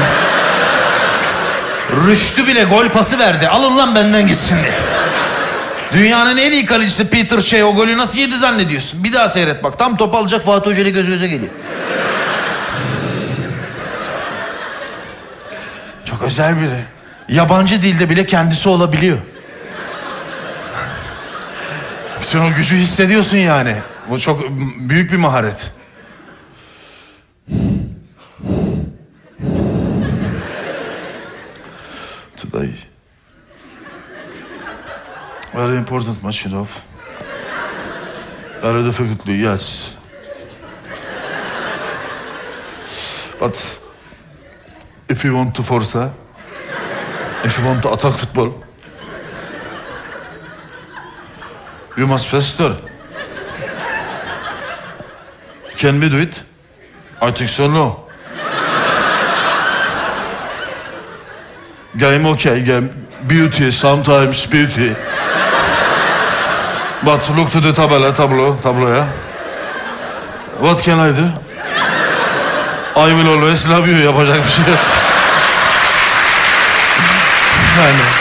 Rüştü bile gol pası verdi. Alın lan benden gitsin diye. Dünyanın en iyi kalecisi Peter Shea o golü nasıl yedi zannediyorsun? Bir daha seyret bak. Tam top alacak Fatih Hoca ile göz göze geliyor. Çok özel biri. Yabancı dilde bile kendisi olabiliyor. Bütün o gücü hissediyorsun yani. Bu çok büyük bir maharet. Dayı. Very important know. Very difficultly, yes. But if you want to force, if you want to attack football, you must first learn. Can we do it? I think so, no. Game okay, game beauty, sometimes beauty. But look to the tabela, tablo, tabloya. What can I do? I will always love you, yapacak bir şey. Yani.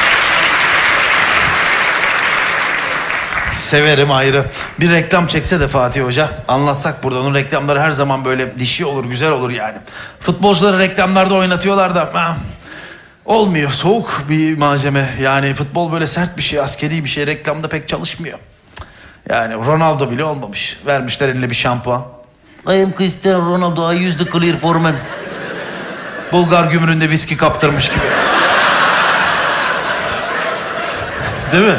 Severim ayrı. Bir reklam çekse de Fatih Hoca anlatsak buradan o reklamları her zaman böyle dişi olur güzel olur yani. Futbolcuları reklamlarda oynatıyorlar da ha, olmuyor soğuk bir malzeme yani futbol böyle sert bir şey askeri bir şey reklamda pek çalışmıyor. Yani Ronaldo bile olmamış. Vermişler eline bir şampuan. I am Cristiano Ronaldo. I use the clear for men. Bulgar gümrüğünde viski kaptırmış gibi. Değil mi?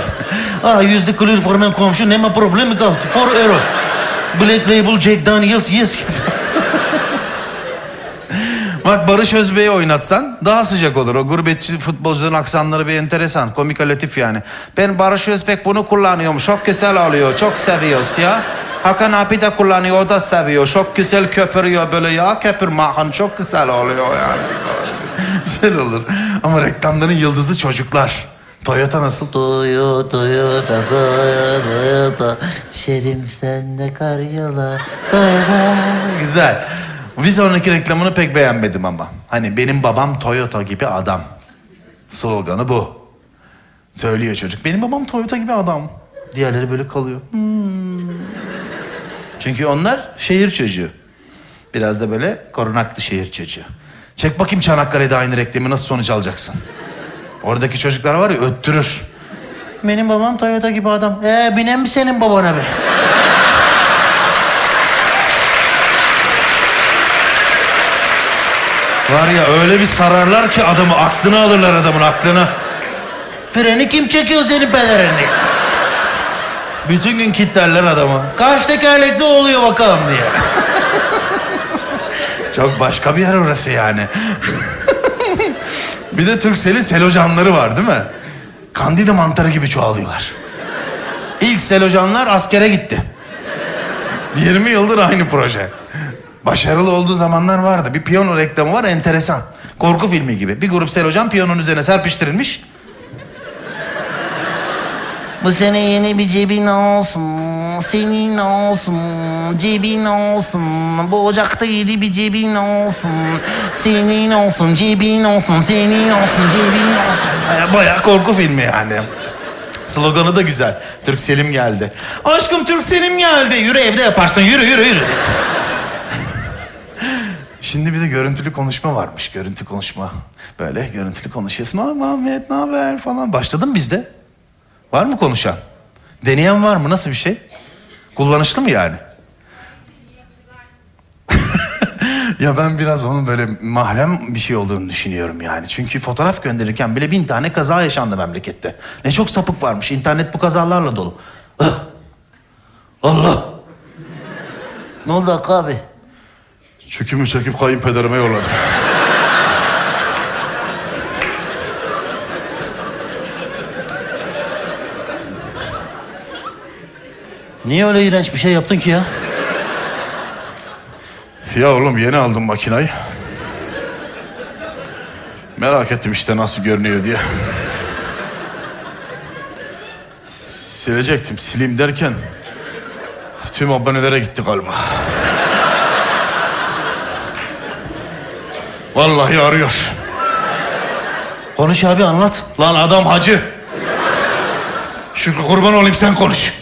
Ah, I use the clear for men komşu. Ne mi problemi kaldı? 4 euro. Black Label Jack Daniels. Yes. Bak Barış Özbey'i oynatsan daha sıcak olur. O gurbetçi futbolcuların aksanları bir enteresan. Komik latif yani. Ben Barış Özbek bunu kullanıyorum. Çok güzel oluyor. Çok seviyoruz ya. Hakan abi de kullanıyor. O da seviyor. Çok güzel köpürüyor böyle ya. Köpürme Hakan çok güzel oluyor yani. güzel olur. Ama reklamların yıldızı çocuklar. Toyota nasıl? Toyota, Toyota, Toyota, Toyota. Şerim sende kar yola. Toyota. Güzel. Bir sonraki reklamını pek beğenmedim ama. Hani benim babam Toyota gibi adam. Sloganı bu. Söylüyor çocuk. Benim babam Toyota gibi adam. Diğerleri böyle kalıyor. Hmm. Çünkü onlar şehir çocuğu. Biraz da böyle korunaklı şehir çocuğu. Çek bakayım Çanakkale'de aynı reklamı nasıl sonuç alacaksın? Oradaki çocuklar var ya öttürür. Benim babam Toyota gibi adam. Ee, binen mi senin babana be? Var ya öyle bir sararlar ki adamı aklını alırlar adamın aklını. Freni kim çekiyor senin pelerini? Bütün gün kitlerler adamı. Kaç tekerlekli oluyor bakalım diye. Çok başka bir yer orası yani. bir de Türksel'in selojanları var değil mi? Kandide mantarı gibi çoğalıyorlar. İlk selojanlar askere gitti. 20 yıldır aynı proje. Başarılı olduğu zamanlar vardı. Bir piyano reklamı var enteresan. Korku filmi gibi. Bir grup selojan piyanonun üzerine serpiştirilmiş. Bu sene yeni bir cebin olsun, senin olsun, cebin olsun. Bu ocakta yeni bir cebin olsun, senin olsun, cebin olsun, senin olsun, cebin olsun. Baya, korku filmi yani. Sloganı da güzel. Türk Selim geldi. Aşkım Türk Selim geldi. Yürü evde yaparsın. Yürü yürü yürü. Şimdi bir de görüntülü konuşma varmış. Görüntü konuşma. Böyle görüntülü konuşuyorsun. Aa Muhammed ne haber falan. Başladın bizde. Var mı konuşan? Deneyen var mı? Nasıl bir şey? Kullanışlı mı yani? ya ben biraz onun böyle mahrem bir şey olduğunu düşünüyorum yani. Çünkü fotoğraf gönderirken bile bin tane kaza yaşandı memlekette. Ne çok sapık varmış. İnternet bu kazalarla dolu. Ah! Allah! Ne oldu Hakkı abi? Çükümü çekip kayınpederime yolladım. Niye öyle iğrenç bir şey yaptın ki ya? Ya oğlum yeni aldım makinayı. Merak ettim işte nasıl görünüyor diye. Silecektim sileyim derken tüm abonelere gitti galiba. Vallahi arıyor. Konuş abi anlat. Lan adam hacı. Şükrü kurban olayım sen konuş.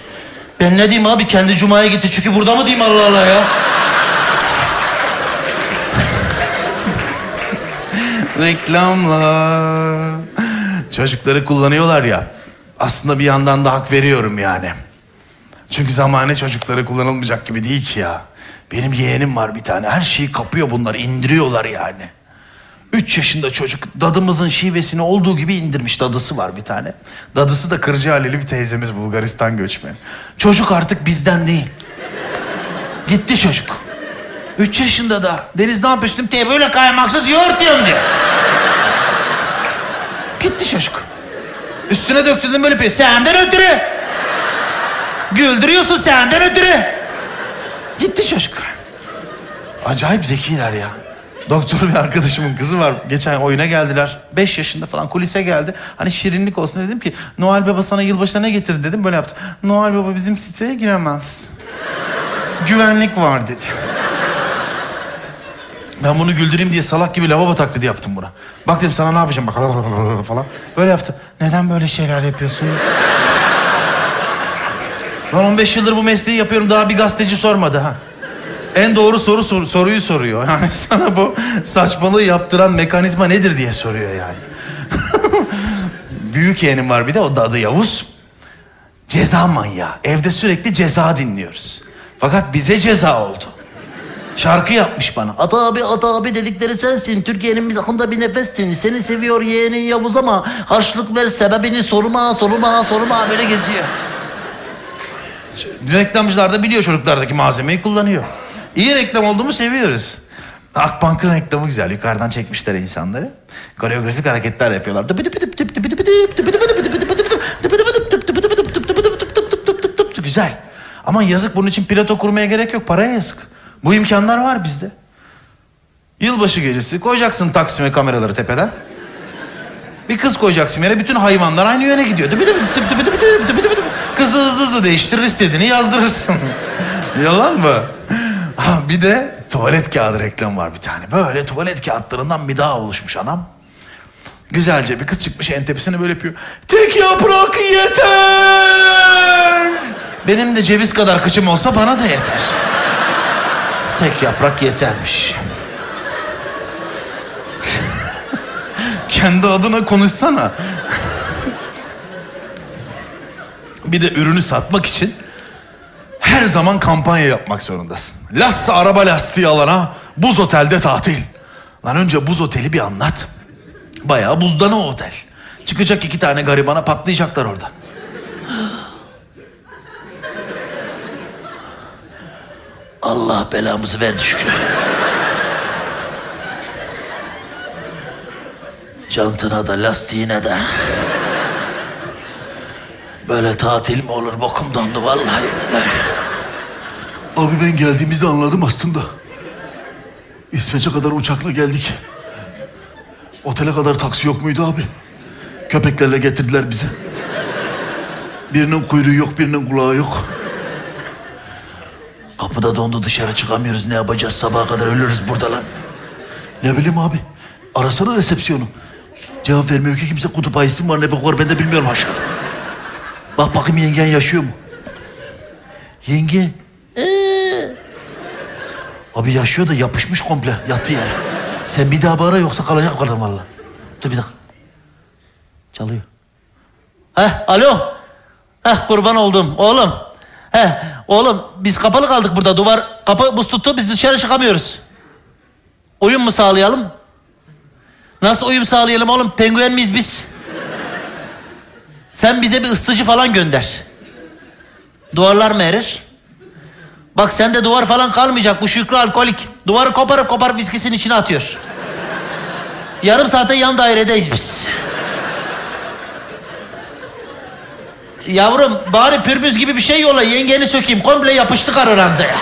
Ben ne diyeyim abi kendi cumaya gitti çünkü burada mı diyeyim Allah Allah ya? Reklamlar. Çocukları kullanıyorlar ya. Aslında bir yandan da hak veriyorum yani. Çünkü zamane çocukları kullanılmayacak gibi değil ki ya. Benim yeğenim var bir tane. Her şeyi kapıyor bunlar, indiriyorlar yani. Üç yaşında çocuk dadımızın şivesini olduğu gibi indirmiş. Dadısı var bir tane. Dadısı da Kırcaali'li bir teyzemiz Bulgaristan göçmeni. Çocuk artık bizden değil. Gitti çocuk. Üç yaşında da. Deniz ne yapıyorsun? Te böyle kaymaksız yoğurt yiyorum diyor. Gitti çocuk. Üstüne döktürdüm böyle bir senden ötürü. Güldürüyorsun senden ötürü. Gitti çocuk. Acayip zekiler ya. Doktor bir arkadaşımın kızı var. Geçen oyuna geldiler. Beş yaşında falan kulise geldi. Hani şirinlik olsun dedim ki Noel Baba sana yılbaşına ne getirdi dedim. Böyle yaptı. Noel Baba bizim siteye giremez. Güvenlik var dedi. Ben bunu güldüreyim diye salak gibi lavabo taklidi yaptım buna. Bak dedim sana ne yapacağım bak falan. Böyle yaptı. Neden böyle şeyler yapıyorsun? Ben 15 yıldır bu mesleği yapıyorum daha bir gazeteci sormadı ha. En doğru soru sor- soruyu soruyor. Yani sana bu saçmalığı yaptıran mekanizma nedir diye soruyor yani. Büyük yeğenim var bir de o da adı Yavuz. Ceza manyağı. Evde sürekli ceza dinliyoruz. Fakat bize ceza oldu. Şarkı yapmış bana. Ata abi, ata abi dedikleri sensin. Türkiye'nin bir akında bir nefessin. Seni seviyor yeğenin Yavuz ama harçlık ver sebebini sorma, sorma, sorma böyle geziyor. Reklamcılar da biliyor çocuklardaki malzemeyi kullanıyor. İyi reklam olduğumu seviyoruz. Akbank'ın reklamı güzel. Yukarıdan çekmişler insanları. Koreografik hareketler yapıyorlar. Güzel. Ama yazık bunun için piloto kurmaya gerek yok. Paraya yazık. Bu imkanlar var bizde. Yılbaşı gecesi koyacaksın Taksim'e kameraları tepeden. Bir kız koyacaksın yere bütün hayvanlar aynı yöne gidiyor. Kızı hızlı hızlı değiştirir istediğini yazdırırsın. Yalan mı? Bir de tuvalet kağıdı reklamı var bir tane. Böyle tuvalet kağıtlarından bir daha oluşmuş anam. Güzelce bir kız çıkmış en tepesine böyle yapıyor. Tek yaprak yeter. Benim de ceviz kadar kıçım olsa bana da yeter. Tek yaprak yetermiş. Kendi adına konuşsana. bir de ürünü satmak için her zaman kampanya yapmak zorundasın. Lassa araba lastiği alana buz otelde tatil. Lan önce buz oteli bir anlat. Bayağı buzdan o otel. Çıkacak iki tane garibana patlayacaklar orada. Allah belamızı verdi Şükrü. Cantına da lastiğine de. Böyle tatil mi olur bokum dondu vallahi. Abi ben geldiğimizde anladım aslında. İsveç'e kadar uçakla geldik. Otele kadar taksi yok muydu abi? Köpeklerle getirdiler bizi. Birinin kuyruğu yok, birinin kulağı yok. Kapıda dondu dışarı çıkamıyoruz ne yapacağız sabaha kadar ölürüz burada lan. Ne bileyim abi. Arasana resepsiyonu. Cevap vermiyor ki kimse kutup ayısı mı var ne bok var ben de bilmiyorum aşkım. Bak bakayım yengen yaşıyor mu? Yenge. Ee? Abi yaşıyor da yapışmış komple yattı yere. Sen bir daha bağıra yoksa kalacak kalırım valla. Dur bir dakika. Çalıyor. Heh alo. Heh kurban oldum oğlum. Heh oğlum biz kapalı kaldık burada duvar kapı buz tuttu biz dışarı çıkamıyoruz. Uyum mu sağlayalım? Nasıl uyum sağlayalım oğlum penguen miyiz biz? Sen bize bir ısıtıcı falan gönder. Duvarlar mı erir? Bak sende duvar falan kalmayacak bu Şükrü alkolik. Duvarı koparıp koparıp viskisinin içine atıyor. Yarım saate yan dairedeyiz biz. Yavrum bari pürbüz gibi bir şey yolla yengeni sökeyim komple yapıştık aranızaya.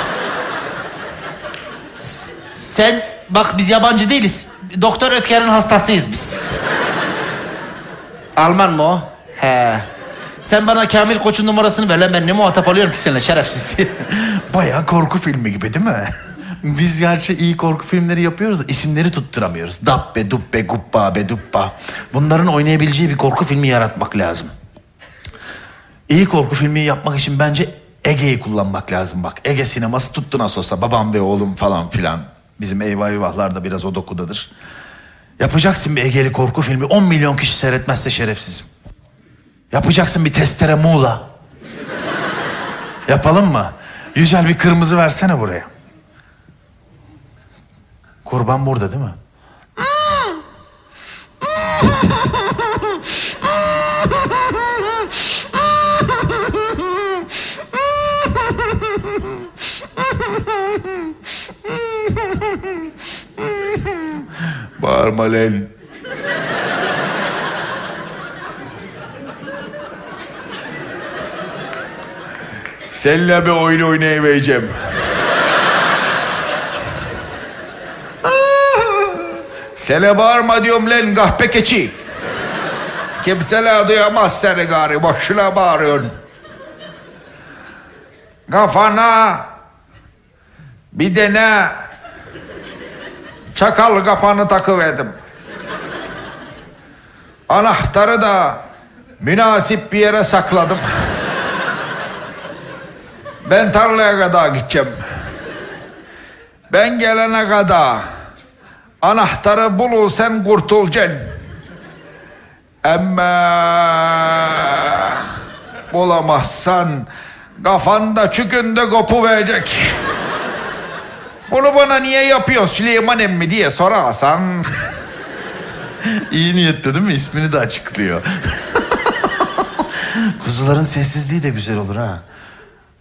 S- Sen bak biz yabancı değiliz. Doktor Ötker'in hastasıyız biz. Alman mı o? He. Sen bana Kamil Koç'un numarasını ver lan ben ne muhatap alıyorum ki seninle şerefsiz. Bayağı korku filmi gibi değil mi? Biz gerçi iyi korku filmleri yapıyoruz da isimleri tutturamıyoruz. Dabbe, dubbe, gubba, be dubba. Bunların oynayabileceği bir korku filmi yaratmak lazım. İyi korku filmi yapmak için bence Ege'yi kullanmak lazım bak. Ege sineması tuttu nasıl olsa babam ve oğlum falan filan. Bizim eyvah eyvahlar da biraz o dokudadır. Yapacaksın bir Ege'li korku filmi 10 milyon kişi seyretmezse şerefsizim. Yapacaksın bir testere Muğla. Yapalım mı? Yücel bir kırmızı versene buraya. Kurban burada değil mi? Bağırma lan. Seninle bir oyun oynayacağım. Sene bağırma diyorum lan kahpe keçi. Kimseler duyamaz seni gari. Boşuna bağırıyorsun. Kafana bir dene çakal kapanı takıverdim. Anahtarı da münasip bir yere sakladım. Ben tarlaya kadar gideceğim. Ben gelene kadar anahtarı bulursan kurtulacaksın. Ama bulamazsan kafanda çükünde kopu verecek. Bunu bana niye yapıyorsun Süleyman emmi diye sorarsan İyi niyetli değil mi? İsmini de açıklıyor. Kuzuların sessizliği de güzel olur ha.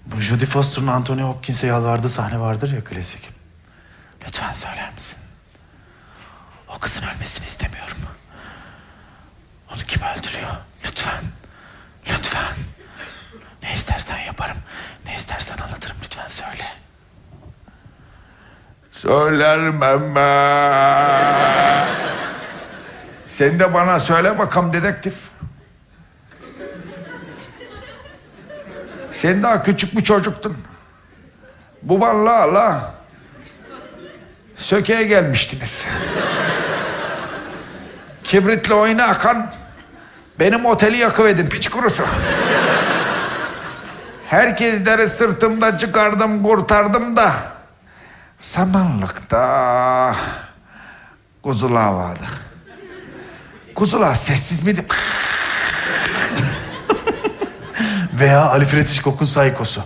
Bu Jodie Foster'ın Anthony Hopkins'e yalvardığı sahne vardır ya klasik. Lütfen söyler misin? O kızın ölmesini istemiyorum. Onu kim öldürüyor? Lütfen. Lütfen. Ne istersen yaparım. Ne istersen anlatırım. Lütfen söyle. söylerim ama. Sen de bana söyle bakalım dedektif. Sen daha küçük bir çocuktun. Babanla la sökeye gelmiştiniz. Kibritle oyna akan benim oteli yakıvedin piç kurusu. Herkesleri sırtımda çıkardım kurtardım da samanlıkta kuzular vardı. Kuzular sessiz miydi? Veya Ali Fred Hitchcock'un Psycho'su.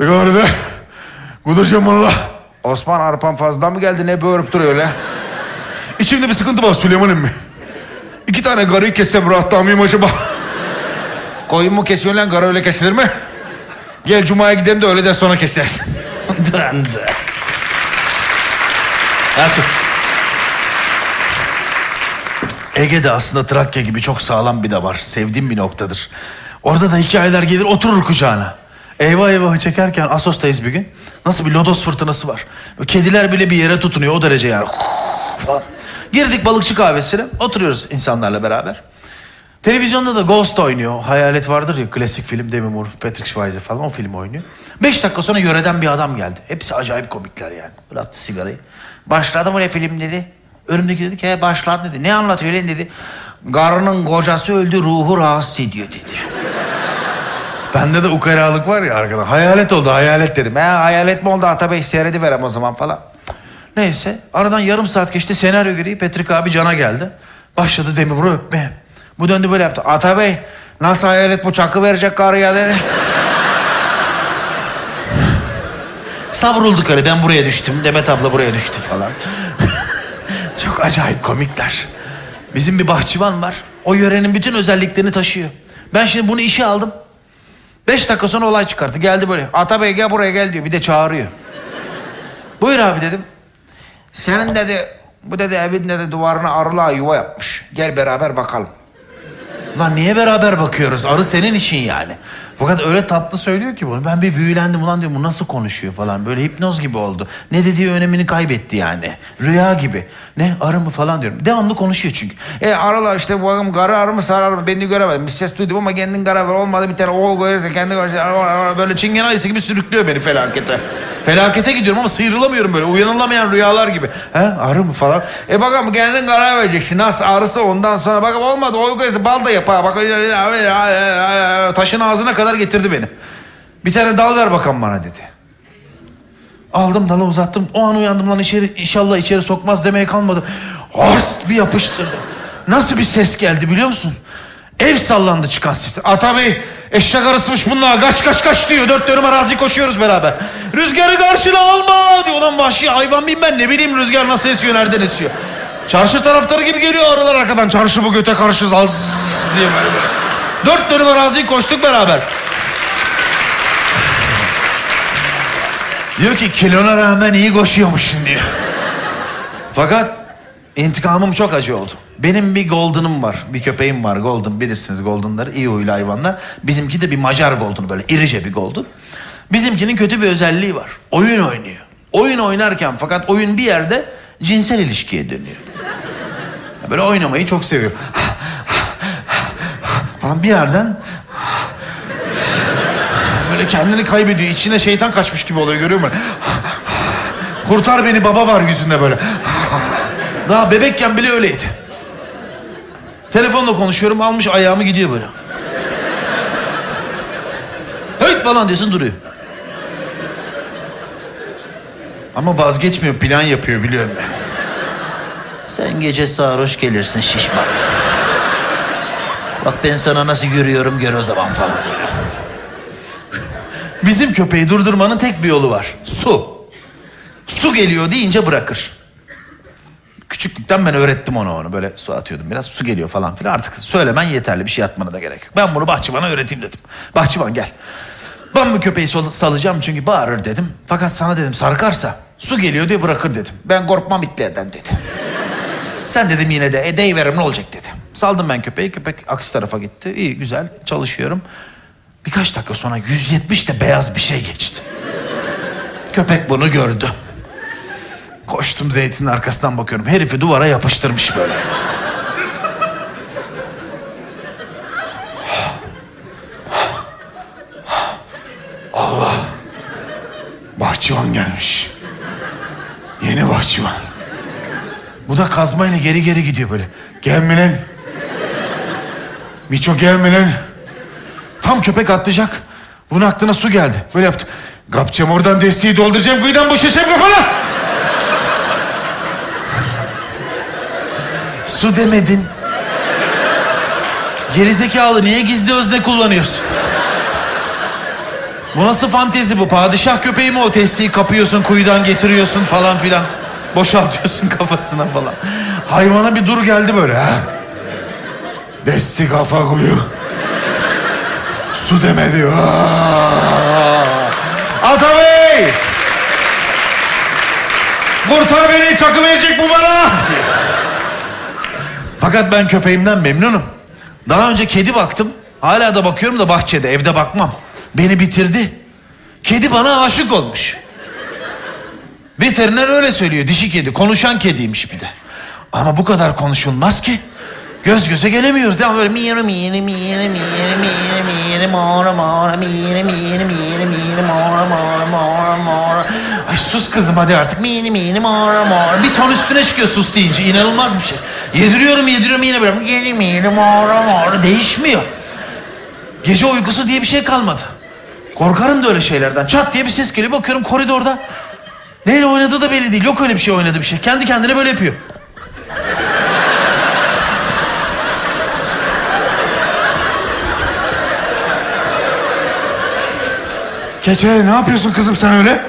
ne kadar da kuduracağım valla. Osman Arpan fazla mı geldi ne böğürüp duruyor öyle? İçimde bir sıkıntı var Süleyman emmi. İki tane garıyı kessem rahatlar mıyım acaba? Koyun mu kesiyor lan karı öyle kesilir mi? Gel cumaya gidelim de öğleden sonra keseriz. Döndü. Nasıl? Ege'de aslında Trakya gibi çok sağlam bir de var. Sevdiğim bir noktadır. Orada da hikayeler gelir oturur kucağına. Eyvah eyvahı çekerken Asos'tayız bir gün. Nasıl bir lodos fırtınası var. Kediler bile bir yere tutunuyor o derece yani. Girdik balıkçı kahvesine. Oturuyoruz insanlarla beraber. Televizyonda da Ghost oynuyor. Hayalet vardır ya klasik film Demi Moore, Patrick Swayze falan o film oynuyor. Beş dakika sonra yöreden bir adam geldi. Hepsi acayip komikler yani. Bıraktı sigarayı. Başladı mı ne film dedi. Önümdeki dedi ki "He, başladı dedi. Ne anlatıyor lan dedi. Karının kocası öldü ruhu rahatsız ediyor dedi. Bende de ukalalık var ya arkadan. Hayalet oldu hayalet dedim. He hayalet mi oldu Atabey seyrediverem o zaman falan. Neyse aradan yarım saat geçti senaryo gereği Patrick abi cana geldi. Başladı Demir'i öpmeye. Bu döndü böyle yaptı. Atabey nasıl hayalet bu çakı verecek karıya dedi. Savrulduk öyle ben buraya düştüm. Demet abla buraya düştü falan. Çok acayip komikler. Bizim bir bahçıvan var. O yörenin bütün özelliklerini taşıyor. Ben şimdi bunu işe aldım. Beş dakika sonra olay çıkarttı. Geldi böyle. Atabey gel buraya gel diyor. Bir de çağırıyor. Buyur abi dedim. Senin dedi bu dedi evin dedi duvarına arılar yuva yapmış. Gel beraber bakalım. Lan niye beraber bakıyoruz? Arı senin işin yani. Fakat öyle tatlı söylüyor ki bunu. Ben bir büyülendim ulan diyorum bu nasıl konuşuyor falan. Böyle hipnoz gibi oldu. Ne dediği önemini kaybetti yani. Rüya gibi. Ne arı mı falan diyorum. Devamlı konuşuyor çünkü. E arılar işte bakım garı arı mı sarı arı mı beni göremedim. Bir ses duydum ama kendin karar ver olmadı bir tane oğul görürse kendi görürse böyle çingen ayısı gibi sürüklüyor beni felakete. Felakete gidiyorum ama sıyrılamıyorum böyle. Uyanılamayan rüyalar gibi. He arı mı falan. E bakalım kendin karar vereceksin. Nasıl arısı ondan sonra bakalım olmadı. O görürse bal da yapar. Bak taşın ağzına kadar getirdi beni. Bir tane dal ver bakalım bana dedi. Aldım dalı uzattım. O an uyandım lan içeri, inşallah içeri sokmaz demeye kalmadı. Arst bir yapıştırdı. Nasıl bir ses geldi biliyor musun? Ev sallandı çıkan sesler. Ata Bey eşek arısımış bunlar. Kaç kaç kaç diyor. Dört dönüm arazi koşuyoruz beraber. Rüzgarı karşına alma diyor. Lan vahşi hayvan mıyım ben ne bileyim rüzgar nasıl esiyor nereden esiyor. Çarşı taraftarı gibi geliyor arılar arkadan. Çarşı bu göte karşı az diye böyle. Dört dönüm araziyi koştuk beraber. Diyor ki kilona rağmen iyi koşuyormuşsun diyor. Fakat İntikamım çok acı oldu. Benim bir golden'ım var. Bir köpeğim var golden. Bilirsiniz golden'ları. iyi huylu hayvanlar. Bizimki de bir Macar golden böyle irice bir golden. Bizimkinin kötü bir özelliği var. Oyun oynuyor. Oyun oynarken fakat oyun bir yerde cinsel ilişkiye dönüyor. Böyle oynamayı çok seviyor. Falan bir yerden böyle kendini kaybediyor. İçine şeytan kaçmış gibi oluyor görüyor musun? Kurtar beni baba var yüzünde böyle. Daha bebekken bile öyleydi. Telefonla konuşuyorum almış ayağımı gidiyor böyle. Höyt falan diyorsun duruyor. Ama vazgeçmiyor plan yapıyor biliyorum ben. Sen gece sarhoş gelirsin şişman. Bak ben sana nasıl yürüyorum gör o zaman falan. Bizim köpeği durdurmanın tek bir yolu var. Su. Su geliyor deyince bırakır. Küçüklükten ben öğrettim ona onu. Böyle su atıyordum biraz. Su geliyor falan filan. Artık söylemen yeterli. Bir şey atmana da gerek yok. Ben bunu bahçıvana öğreteyim dedim. Bahçıvan gel. Ben bu köpeği sol- salacağım çünkü bağırır dedim. Fakat sana dedim sarkarsa su geliyor diye bırakır dedim. Ben korkmam itleyeden dedi. Sen dedim yine de e, verim ne olacak dedi. Saldım ben köpeği. Köpek aksi tarafa gitti. İyi güzel çalışıyorum. Birkaç dakika sonra 170 de beyaz bir şey geçti. Köpek bunu gördü. Koştum zeytinin arkasından bakıyorum. Herifi duvara yapıştırmış böyle. Bahçıvan gelmiş. Yeni bahçıvan. Bu da kazmayla geri geri gidiyor böyle. Gelme lan. Miço gelme lan. Tam köpek atlayacak. Bunun aklına su geldi. Böyle yaptı. Kapacağım oradan desteği dolduracağım. Kıyıdan boşayacağım kafana. Su demedin. Gerizekalı niye gizli özne kullanıyorsun? Bu nasıl fantezi bu? Padişah köpeği mi o? Testiyi kapıyorsun, kuyudan getiriyorsun falan filan. Boşaltıyorsun kafasına falan. Hayvana bir dur geldi böyle ha. Desti kafa kuyu. Su deme diyor. Aa! Atabey! Kurtar beni çakı verecek bu bana. Fakat ben köpeğimden memnunum. Daha önce kedi baktım. Hala da bakıyorum da bahçede, evde bakmam. Beni bitirdi. Kedi bana aşık olmuş. Veteriner öyle söylüyor. Dişi kedi, konuşan kediymiş bir de. Ama bu kadar konuşulmaz ki. Göz göze gelemiyoruz. Devamlı böyle miyeri miyeri miyeri miyeri miyeri miyeri mora mora miyeri miyeri miyeri miyeri mora mora mora mora. Ay sus kızım hadi artık. Miyeri miyeri mora mora. Bir ton üstüne çıkıyor sus deyince. İnanılmaz bir şey. Yediriyorum yediriyorum yine böyle miyeri miyeri mora mora. Değişmiyor. Gece uykusu diye bir şey kalmadı. Korkarım da öyle şeylerden. Çat diye bir ses geliyor. Bakıyorum koridorda. Neyle oynadığı da belli değil. Yok öyle bir şey oynadı bir şey. Kendi kendine böyle yapıyor. Keçe ne yapıyorsun kızım sen öyle?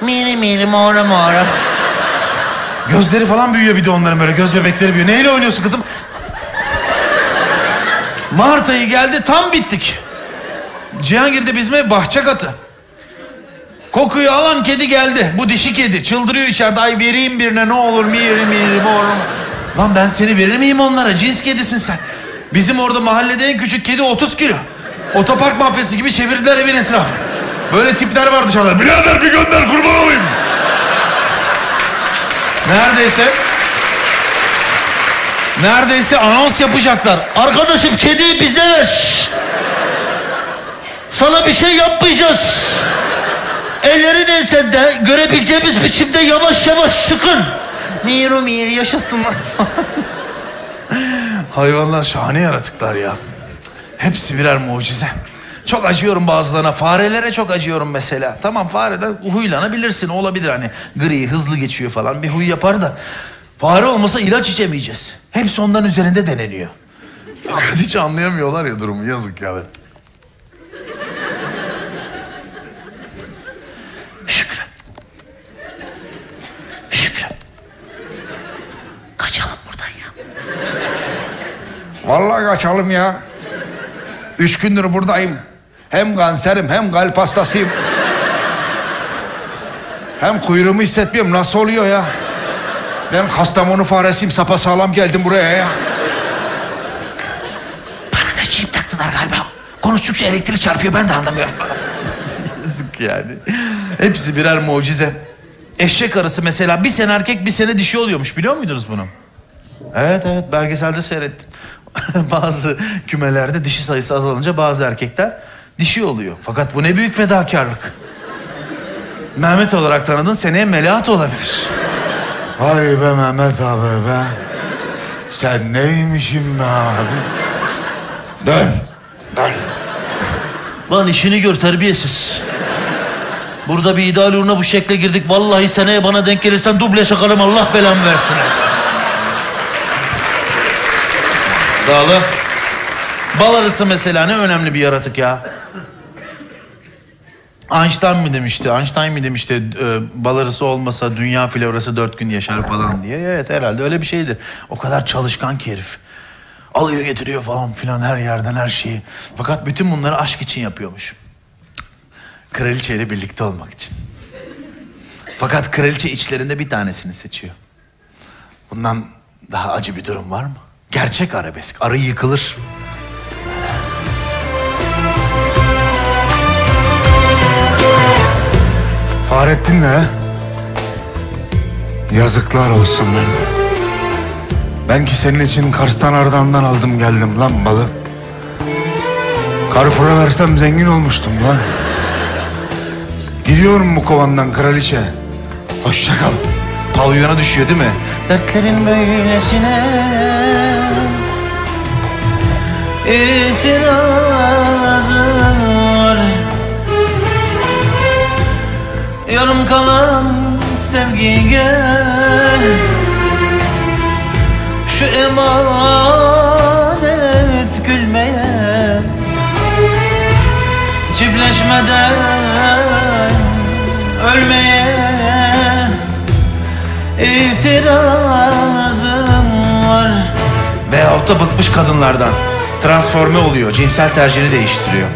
Miri miri mora mora. Gözleri falan büyüyor bir de onların böyle. Göz bebekleri büyüyor. Neyle oynuyorsun kızım? Mart ayı geldi tam bittik. Cihangir'de bizim bahçe katı. Kokuyu alan kedi geldi. Bu dişi kedi. Çıldırıyor içeride. Ay vereyim birine ne olur miri miri mor. Lan ben seni verir miyim onlara? Cins kedisin sen. Bizim orada mahallede en küçük kedi 30 kilo. Otopark mafyası gibi çevirdiler evin etrafı. Böyle tipler var dışarıda. Birader bir gönder kurban olayım. Neredeyse Neredeyse anons yapacaklar. Arkadaşım kediyi bize ver. Sana bir şey yapmayacağız. Ellerin ensende görebileceğimiz biçimde yavaş yavaş sıkın. Miru mir yaşasınlar. Hayvanlar şahane yaratıklar ya. Hepsi birer mucize. Çok acıyorum bazılarına. Farelere çok acıyorum mesela. Tamam fareden huylanabilirsin. Olabilir hani gri, hızlı geçiyor falan. Bir huy yapar da. Fare olmasa ilaç içemeyeceğiz. Hepsi onların üzerinde deneniyor. Fakat hiç anlayamıyorlar ya durumu. Yazık ya. Şükran. Şükran. Kaçalım buradan ya. Vallahi kaçalım ya. Üç gündür buradayım. Hem kanserim hem kalp hastasıyım. Hem kuyruğumu hissetmiyorum. Nasıl oluyor ya? Ben Kastamonu faresiyim sapasağlam geldim buraya ya. Bana da çip taktılar galiba. Konuştukça elektrik çarpıyor ben de anlamıyorum. Yazık yani. Hepsi birer mucize. Eşek arısı mesela bir sene erkek bir sene dişi oluyormuş biliyor muydunuz bunu? Evet evet belgeselde seyrettim. bazı kümelerde dişi sayısı azalınca bazı erkekler dişi oluyor. Fakat bu ne büyük fedakarlık. Mehmet olarak tanıdın seneye Melahat olabilir. Vay be Mehmet abi be. Sen neymişin be abi? Dön. Dön. Lan işini gör terbiyesiz. Burada bir ideal uğruna bu şekle girdik. Vallahi seneye bana denk gelirsen duble şakarım Allah belamı versin. Sağ olun. Bal arısı mesela ne önemli bir yaratık ya. Einstein mi demişti? Einstein mi demişti? E, bal olmasa dünya florası dört gün yaşar falan diye. Evet herhalde öyle bir şeydir. O kadar çalışkan ki herif. Alıyor getiriyor falan filan her yerden her şeyi. Fakat bütün bunları aşk için yapıyormuş. Kraliçeyle birlikte olmak için. Fakat kraliçe içlerinde bir tanesini seçiyor. Bundan daha acı bir durum var mı? Gerçek arabesk. Arı yıkılır. Fahrettin ne? Yazıklar olsun ben. Ben ki senin için Kars'tan Ardahan'dan aldım geldim lan balı. Carrefour'a versem zengin olmuştum lan. Gidiyorum bu kovandan kraliçe. Hoşça kal. Pavyona düşüyor değil mi? Dertlerin böylesine itirazım Yarım kalan sevgiye Şu emanet gülmeye Çiftleşmeden ölmeye itirazım var Veyahut da bıkmış kadınlardan. Transforme oluyor. Cinsel tercihini değiştiriyor.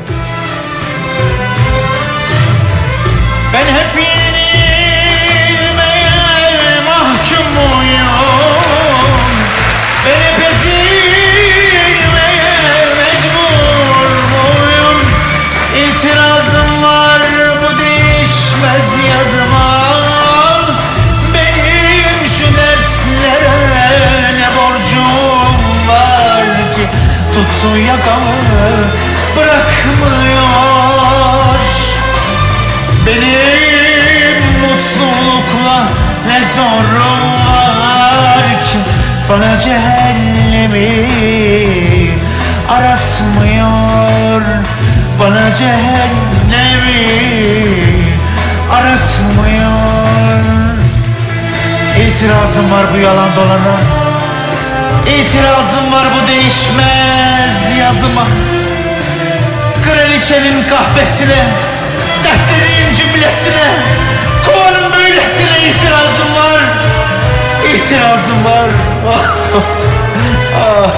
Tuttu yakamı bırakmıyor. Benim mutlulukla ne zorum var ki? Bana cehennemi aratmıyor. Bana cehennemi aratmıyor. İtirazım var bu yalan dolana İtirazım var bu değişmez yazıma. Kraliçenin kahvesine Dertlerin cümlesine Kovanın böylesine itirazım var. İtirazım var.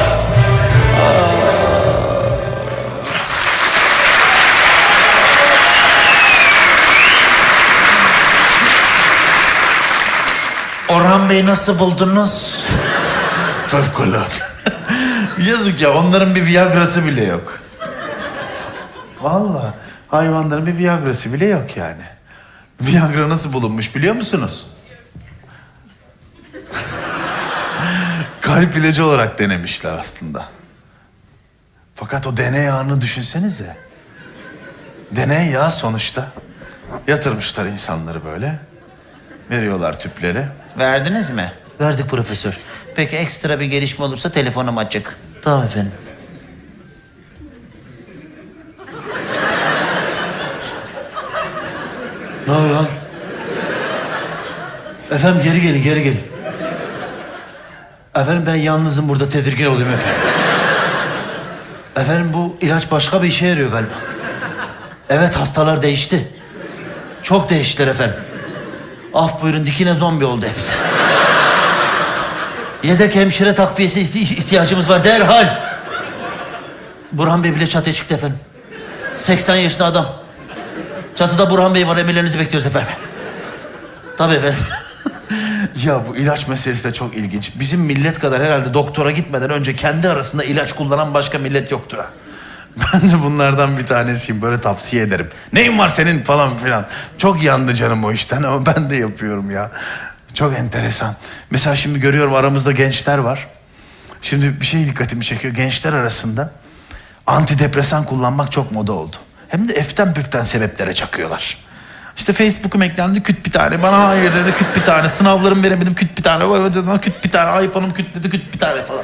Orhan Bey nasıl buldunuz? Fevkalade. Yazık ya onların bir Viagra'sı bile yok. Vallahi hayvanların bir Viagra'sı bile yok yani. Viagra nasıl bulunmuş biliyor musunuz? Kalp ilacı olarak denemişler aslında. Fakat o deney anını düşünsenize. Deney ya sonuçta. Yatırmışlar insanları böyle. Veriyorlar tüpleri. Verdiniz mi? Verdik profesör. Peki ekstra bir gelişme olursa telefonum açık. Tamam efendim. Ne oluyor lan? Efendim geri gelin, geri gelin. Efendim ben yalnızım burada tedirgin olayım efendim. Efendim bu ilaç başka bir işe yarıyor galiba. Evet hastalar değişti. Çok değiştiler efendim. Af buyurun dikine zombi oldu hepsi. Yedek hemşire takviyesi ihti- ihtiyacımız var derhal. Burhan Bey bile çatıya çıktı efendim. 80 yaşında adam. Çatıda Burhan Bey var emirlerinizi bekliyoruz efendim. Tabii efendim. Ya bu ilaç meselesi de çok ilginç. Bizim millet kadar herhalde doktora gitmeden önce kendi arasında ilaç kullanan başka millet yoktur ha. Ben de bunlardan bir tanesiyim. Böyle tavsiye ederim. Neyin var senin falan filan. Çok yandı canım o işten ama ben de yapıyorum ya. Çok enteresan. Mesela şimdi görüyorum aramızda gençler var. Şimdi bir şey dikkatimi çekiyor. Gençler arasında antidepresan kullanmak çok moda oldu. Hem de eften püften sebeplere çakıyorlar. İşte Facebook'um eklendi küt bir tane. Bana hayır dedi küt bir tane. Sınavlarımı veremedim küt bir tane. Dedi, küt bir tane. iPhone'um küt dedi küt bir tane falan.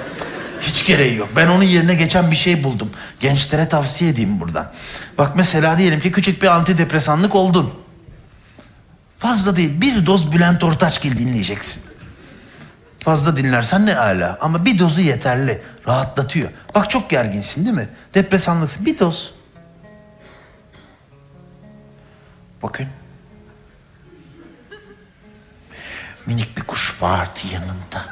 Hiç gereği yok. Ben onun yerine geçen bir şey buldum. Gençlere tavsiye edeyim buradan. Bak mesela diyelim ki küçük bir antidepresanlık oldun. Fazla değil. Bir doz Bülent Ortaçgil dinleyeceksin. Fazla dinlersen ne ala. Ama bir dozu yeterli. Rahatlatıyor. Bak çok gerginsin değil mi? Depresanlıksın. Bir doz. Bakın. Minik bir kuş vardı yanında.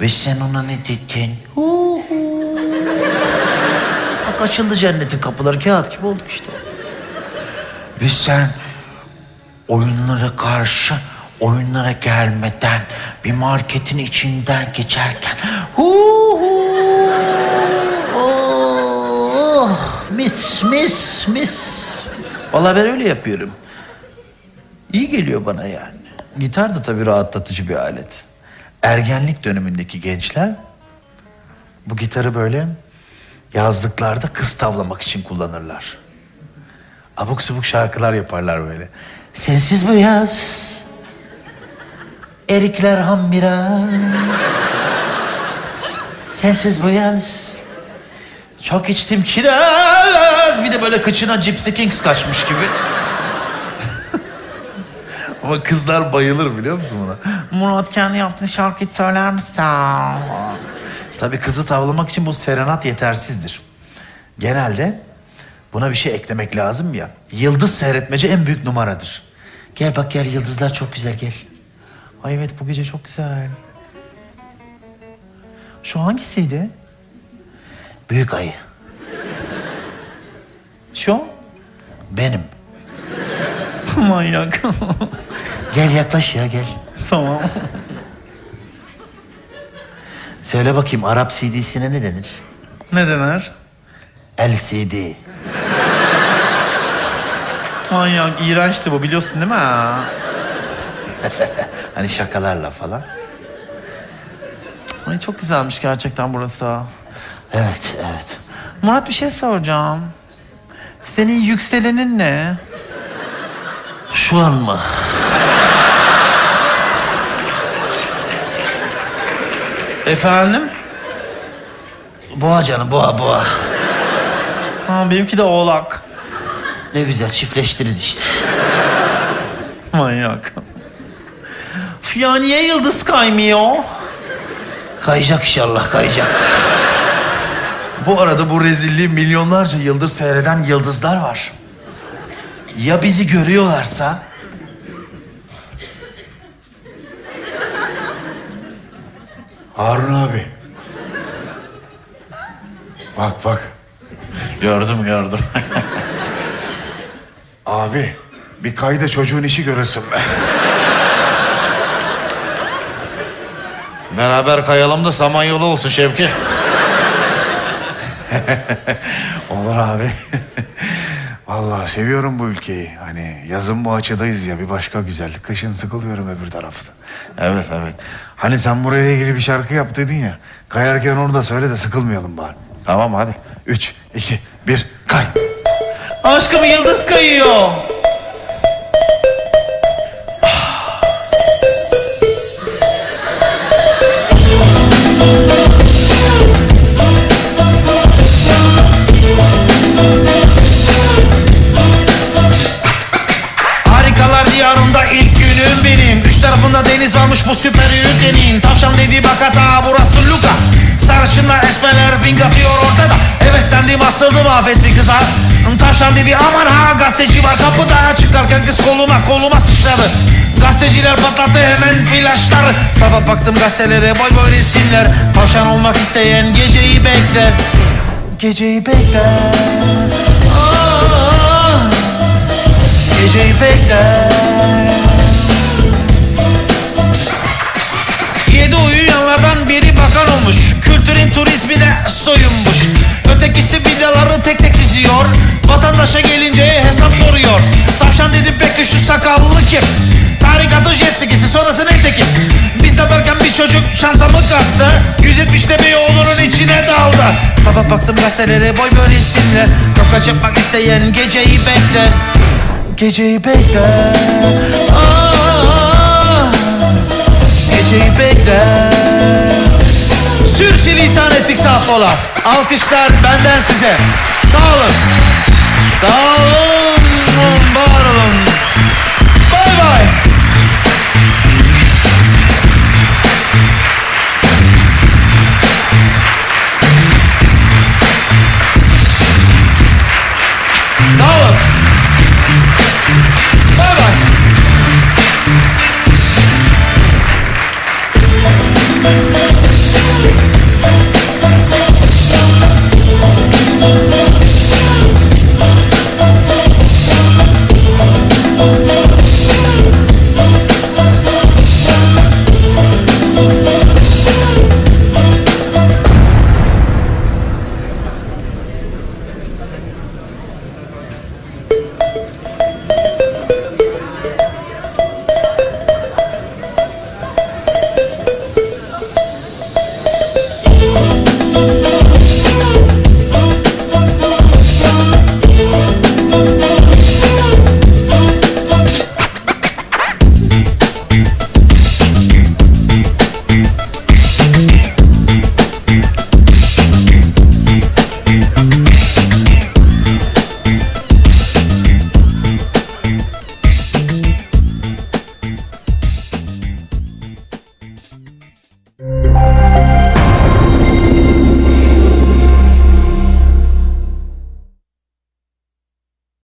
Ve sen ona ne dedin? Hu. Bak açıldı cennetin kapıları. Kağıt gibi olduk işte. Ve sen oyunlara karşı oyunlara gelmeden bir marketin içinden geçerken hu hu Oh, mis mis mis. Vallahi ben öyle yapıyorum. İyi geliyor bana yani. Gitar da tabii rahatlatıcı bir alet. Ergenlik dönemindeki gençler bu gitarı böyle yazlıklarda kız tavlamak için kullanırlar. Abuk subuk şarkılar yaparlar böyle. Sensiz bu yaz erikler hambira sensiz bu yaz Çok içtim kiraz. Bir de böyle kıçına Gypsy Kings kaçmış gibi. Ama kızlar bayılır biliyor musun buna? Murat kendi yaptığın şarkıyı söyler misin? Tabii kızı tavlamak için bu serenat yetersizdir. Genelde buna bir şey eklemek lazım ya. Yıldız seyretmece en büyük numaradır. Gel bak gel yıldızlar çok güzel gel Ay evet bu gece çok güzel. Şu hangisiydi? büyük ayı Şu? benim Manyak. gel yaklaş ya gel tamam. söyle bakayım Arap CD'sine ne denir Ne denir? LCD Manyak, iğrençti bu biliyorsun değil mi? hani şakalarla falan. Ay çok güzelmiş gerçekten burası. evet evet Murat bir şey soracağım. Senin yükselenin ne? şu an mı Efendim? boğa canım boğa boğa Ha, benimki de oğlak. Ne güzel çiftleştiriz işte Manyak. Ya niye yıldız kaymıyor? kayacak inşallah kayacak Bu arada bu rezilliği milyonlarca yıldır seyreden yıldızlar var. Ya bizi görüyorlarsa? Harun abi. Bak bak. Gördüm gördüm. Abi bir kayda çocuğun işi görürsün be. Beraber kayalım da samanyolu olsun Şevki. Olur abi. Vallahi seviyorum bu ülkeyi. Hani yazın bu açıdayız ya bir başka güzellik. Kışın sıkılıyorum öbür tarafta. Evet evet. Hani sen burayla ilgili bir şarkı yap dedin ya. Kayarken onu da söyle de sıkılmayalım bari. Tamam hadi. Üç, iki, bir, kay. Aşkım yıldız kayıyor. Harikalar diyarında ilk günüm benim Üç tarafında deniz varmış bu süper ülkenin Sarışınlar esmerler fink atıyor ortada. Heveslendim asıldım afet bir kıza. Tavşan dedi aman ha gazeteci var. Kapıda Çıkarken kız koluma koluma sıçradı. Gazeteciler patlattı hemen flaşlar. Sabah baktım gazetelere boy boy resimler. Tavşan olmak isteyen geceyi bekler. Geceyi bekler. Aa, Geceyi bekler Yedi uyuyanlardan biri bakan olmuş. Kültürün turizmine soyunmuş. Ötekisi villaları tek tek diziyor. Vatandaşa gelince hesap soruyor. Tavşan dedi peki şu sakallı kim? Tarikatın jet skisi sonrası ne tekin? Biz de varken bir çocuk çantamı kattı 170'te bir oğlunun içine daldı. Sabah baktım gazetelere boy böyle isimler Yok çıkmak isteyen geceyi bekler Geceyi bekler Geceyi bekler Sürçülisan ettik saffola Alkışlar benden size. Sağ olun. Sağ olun Var Bay bay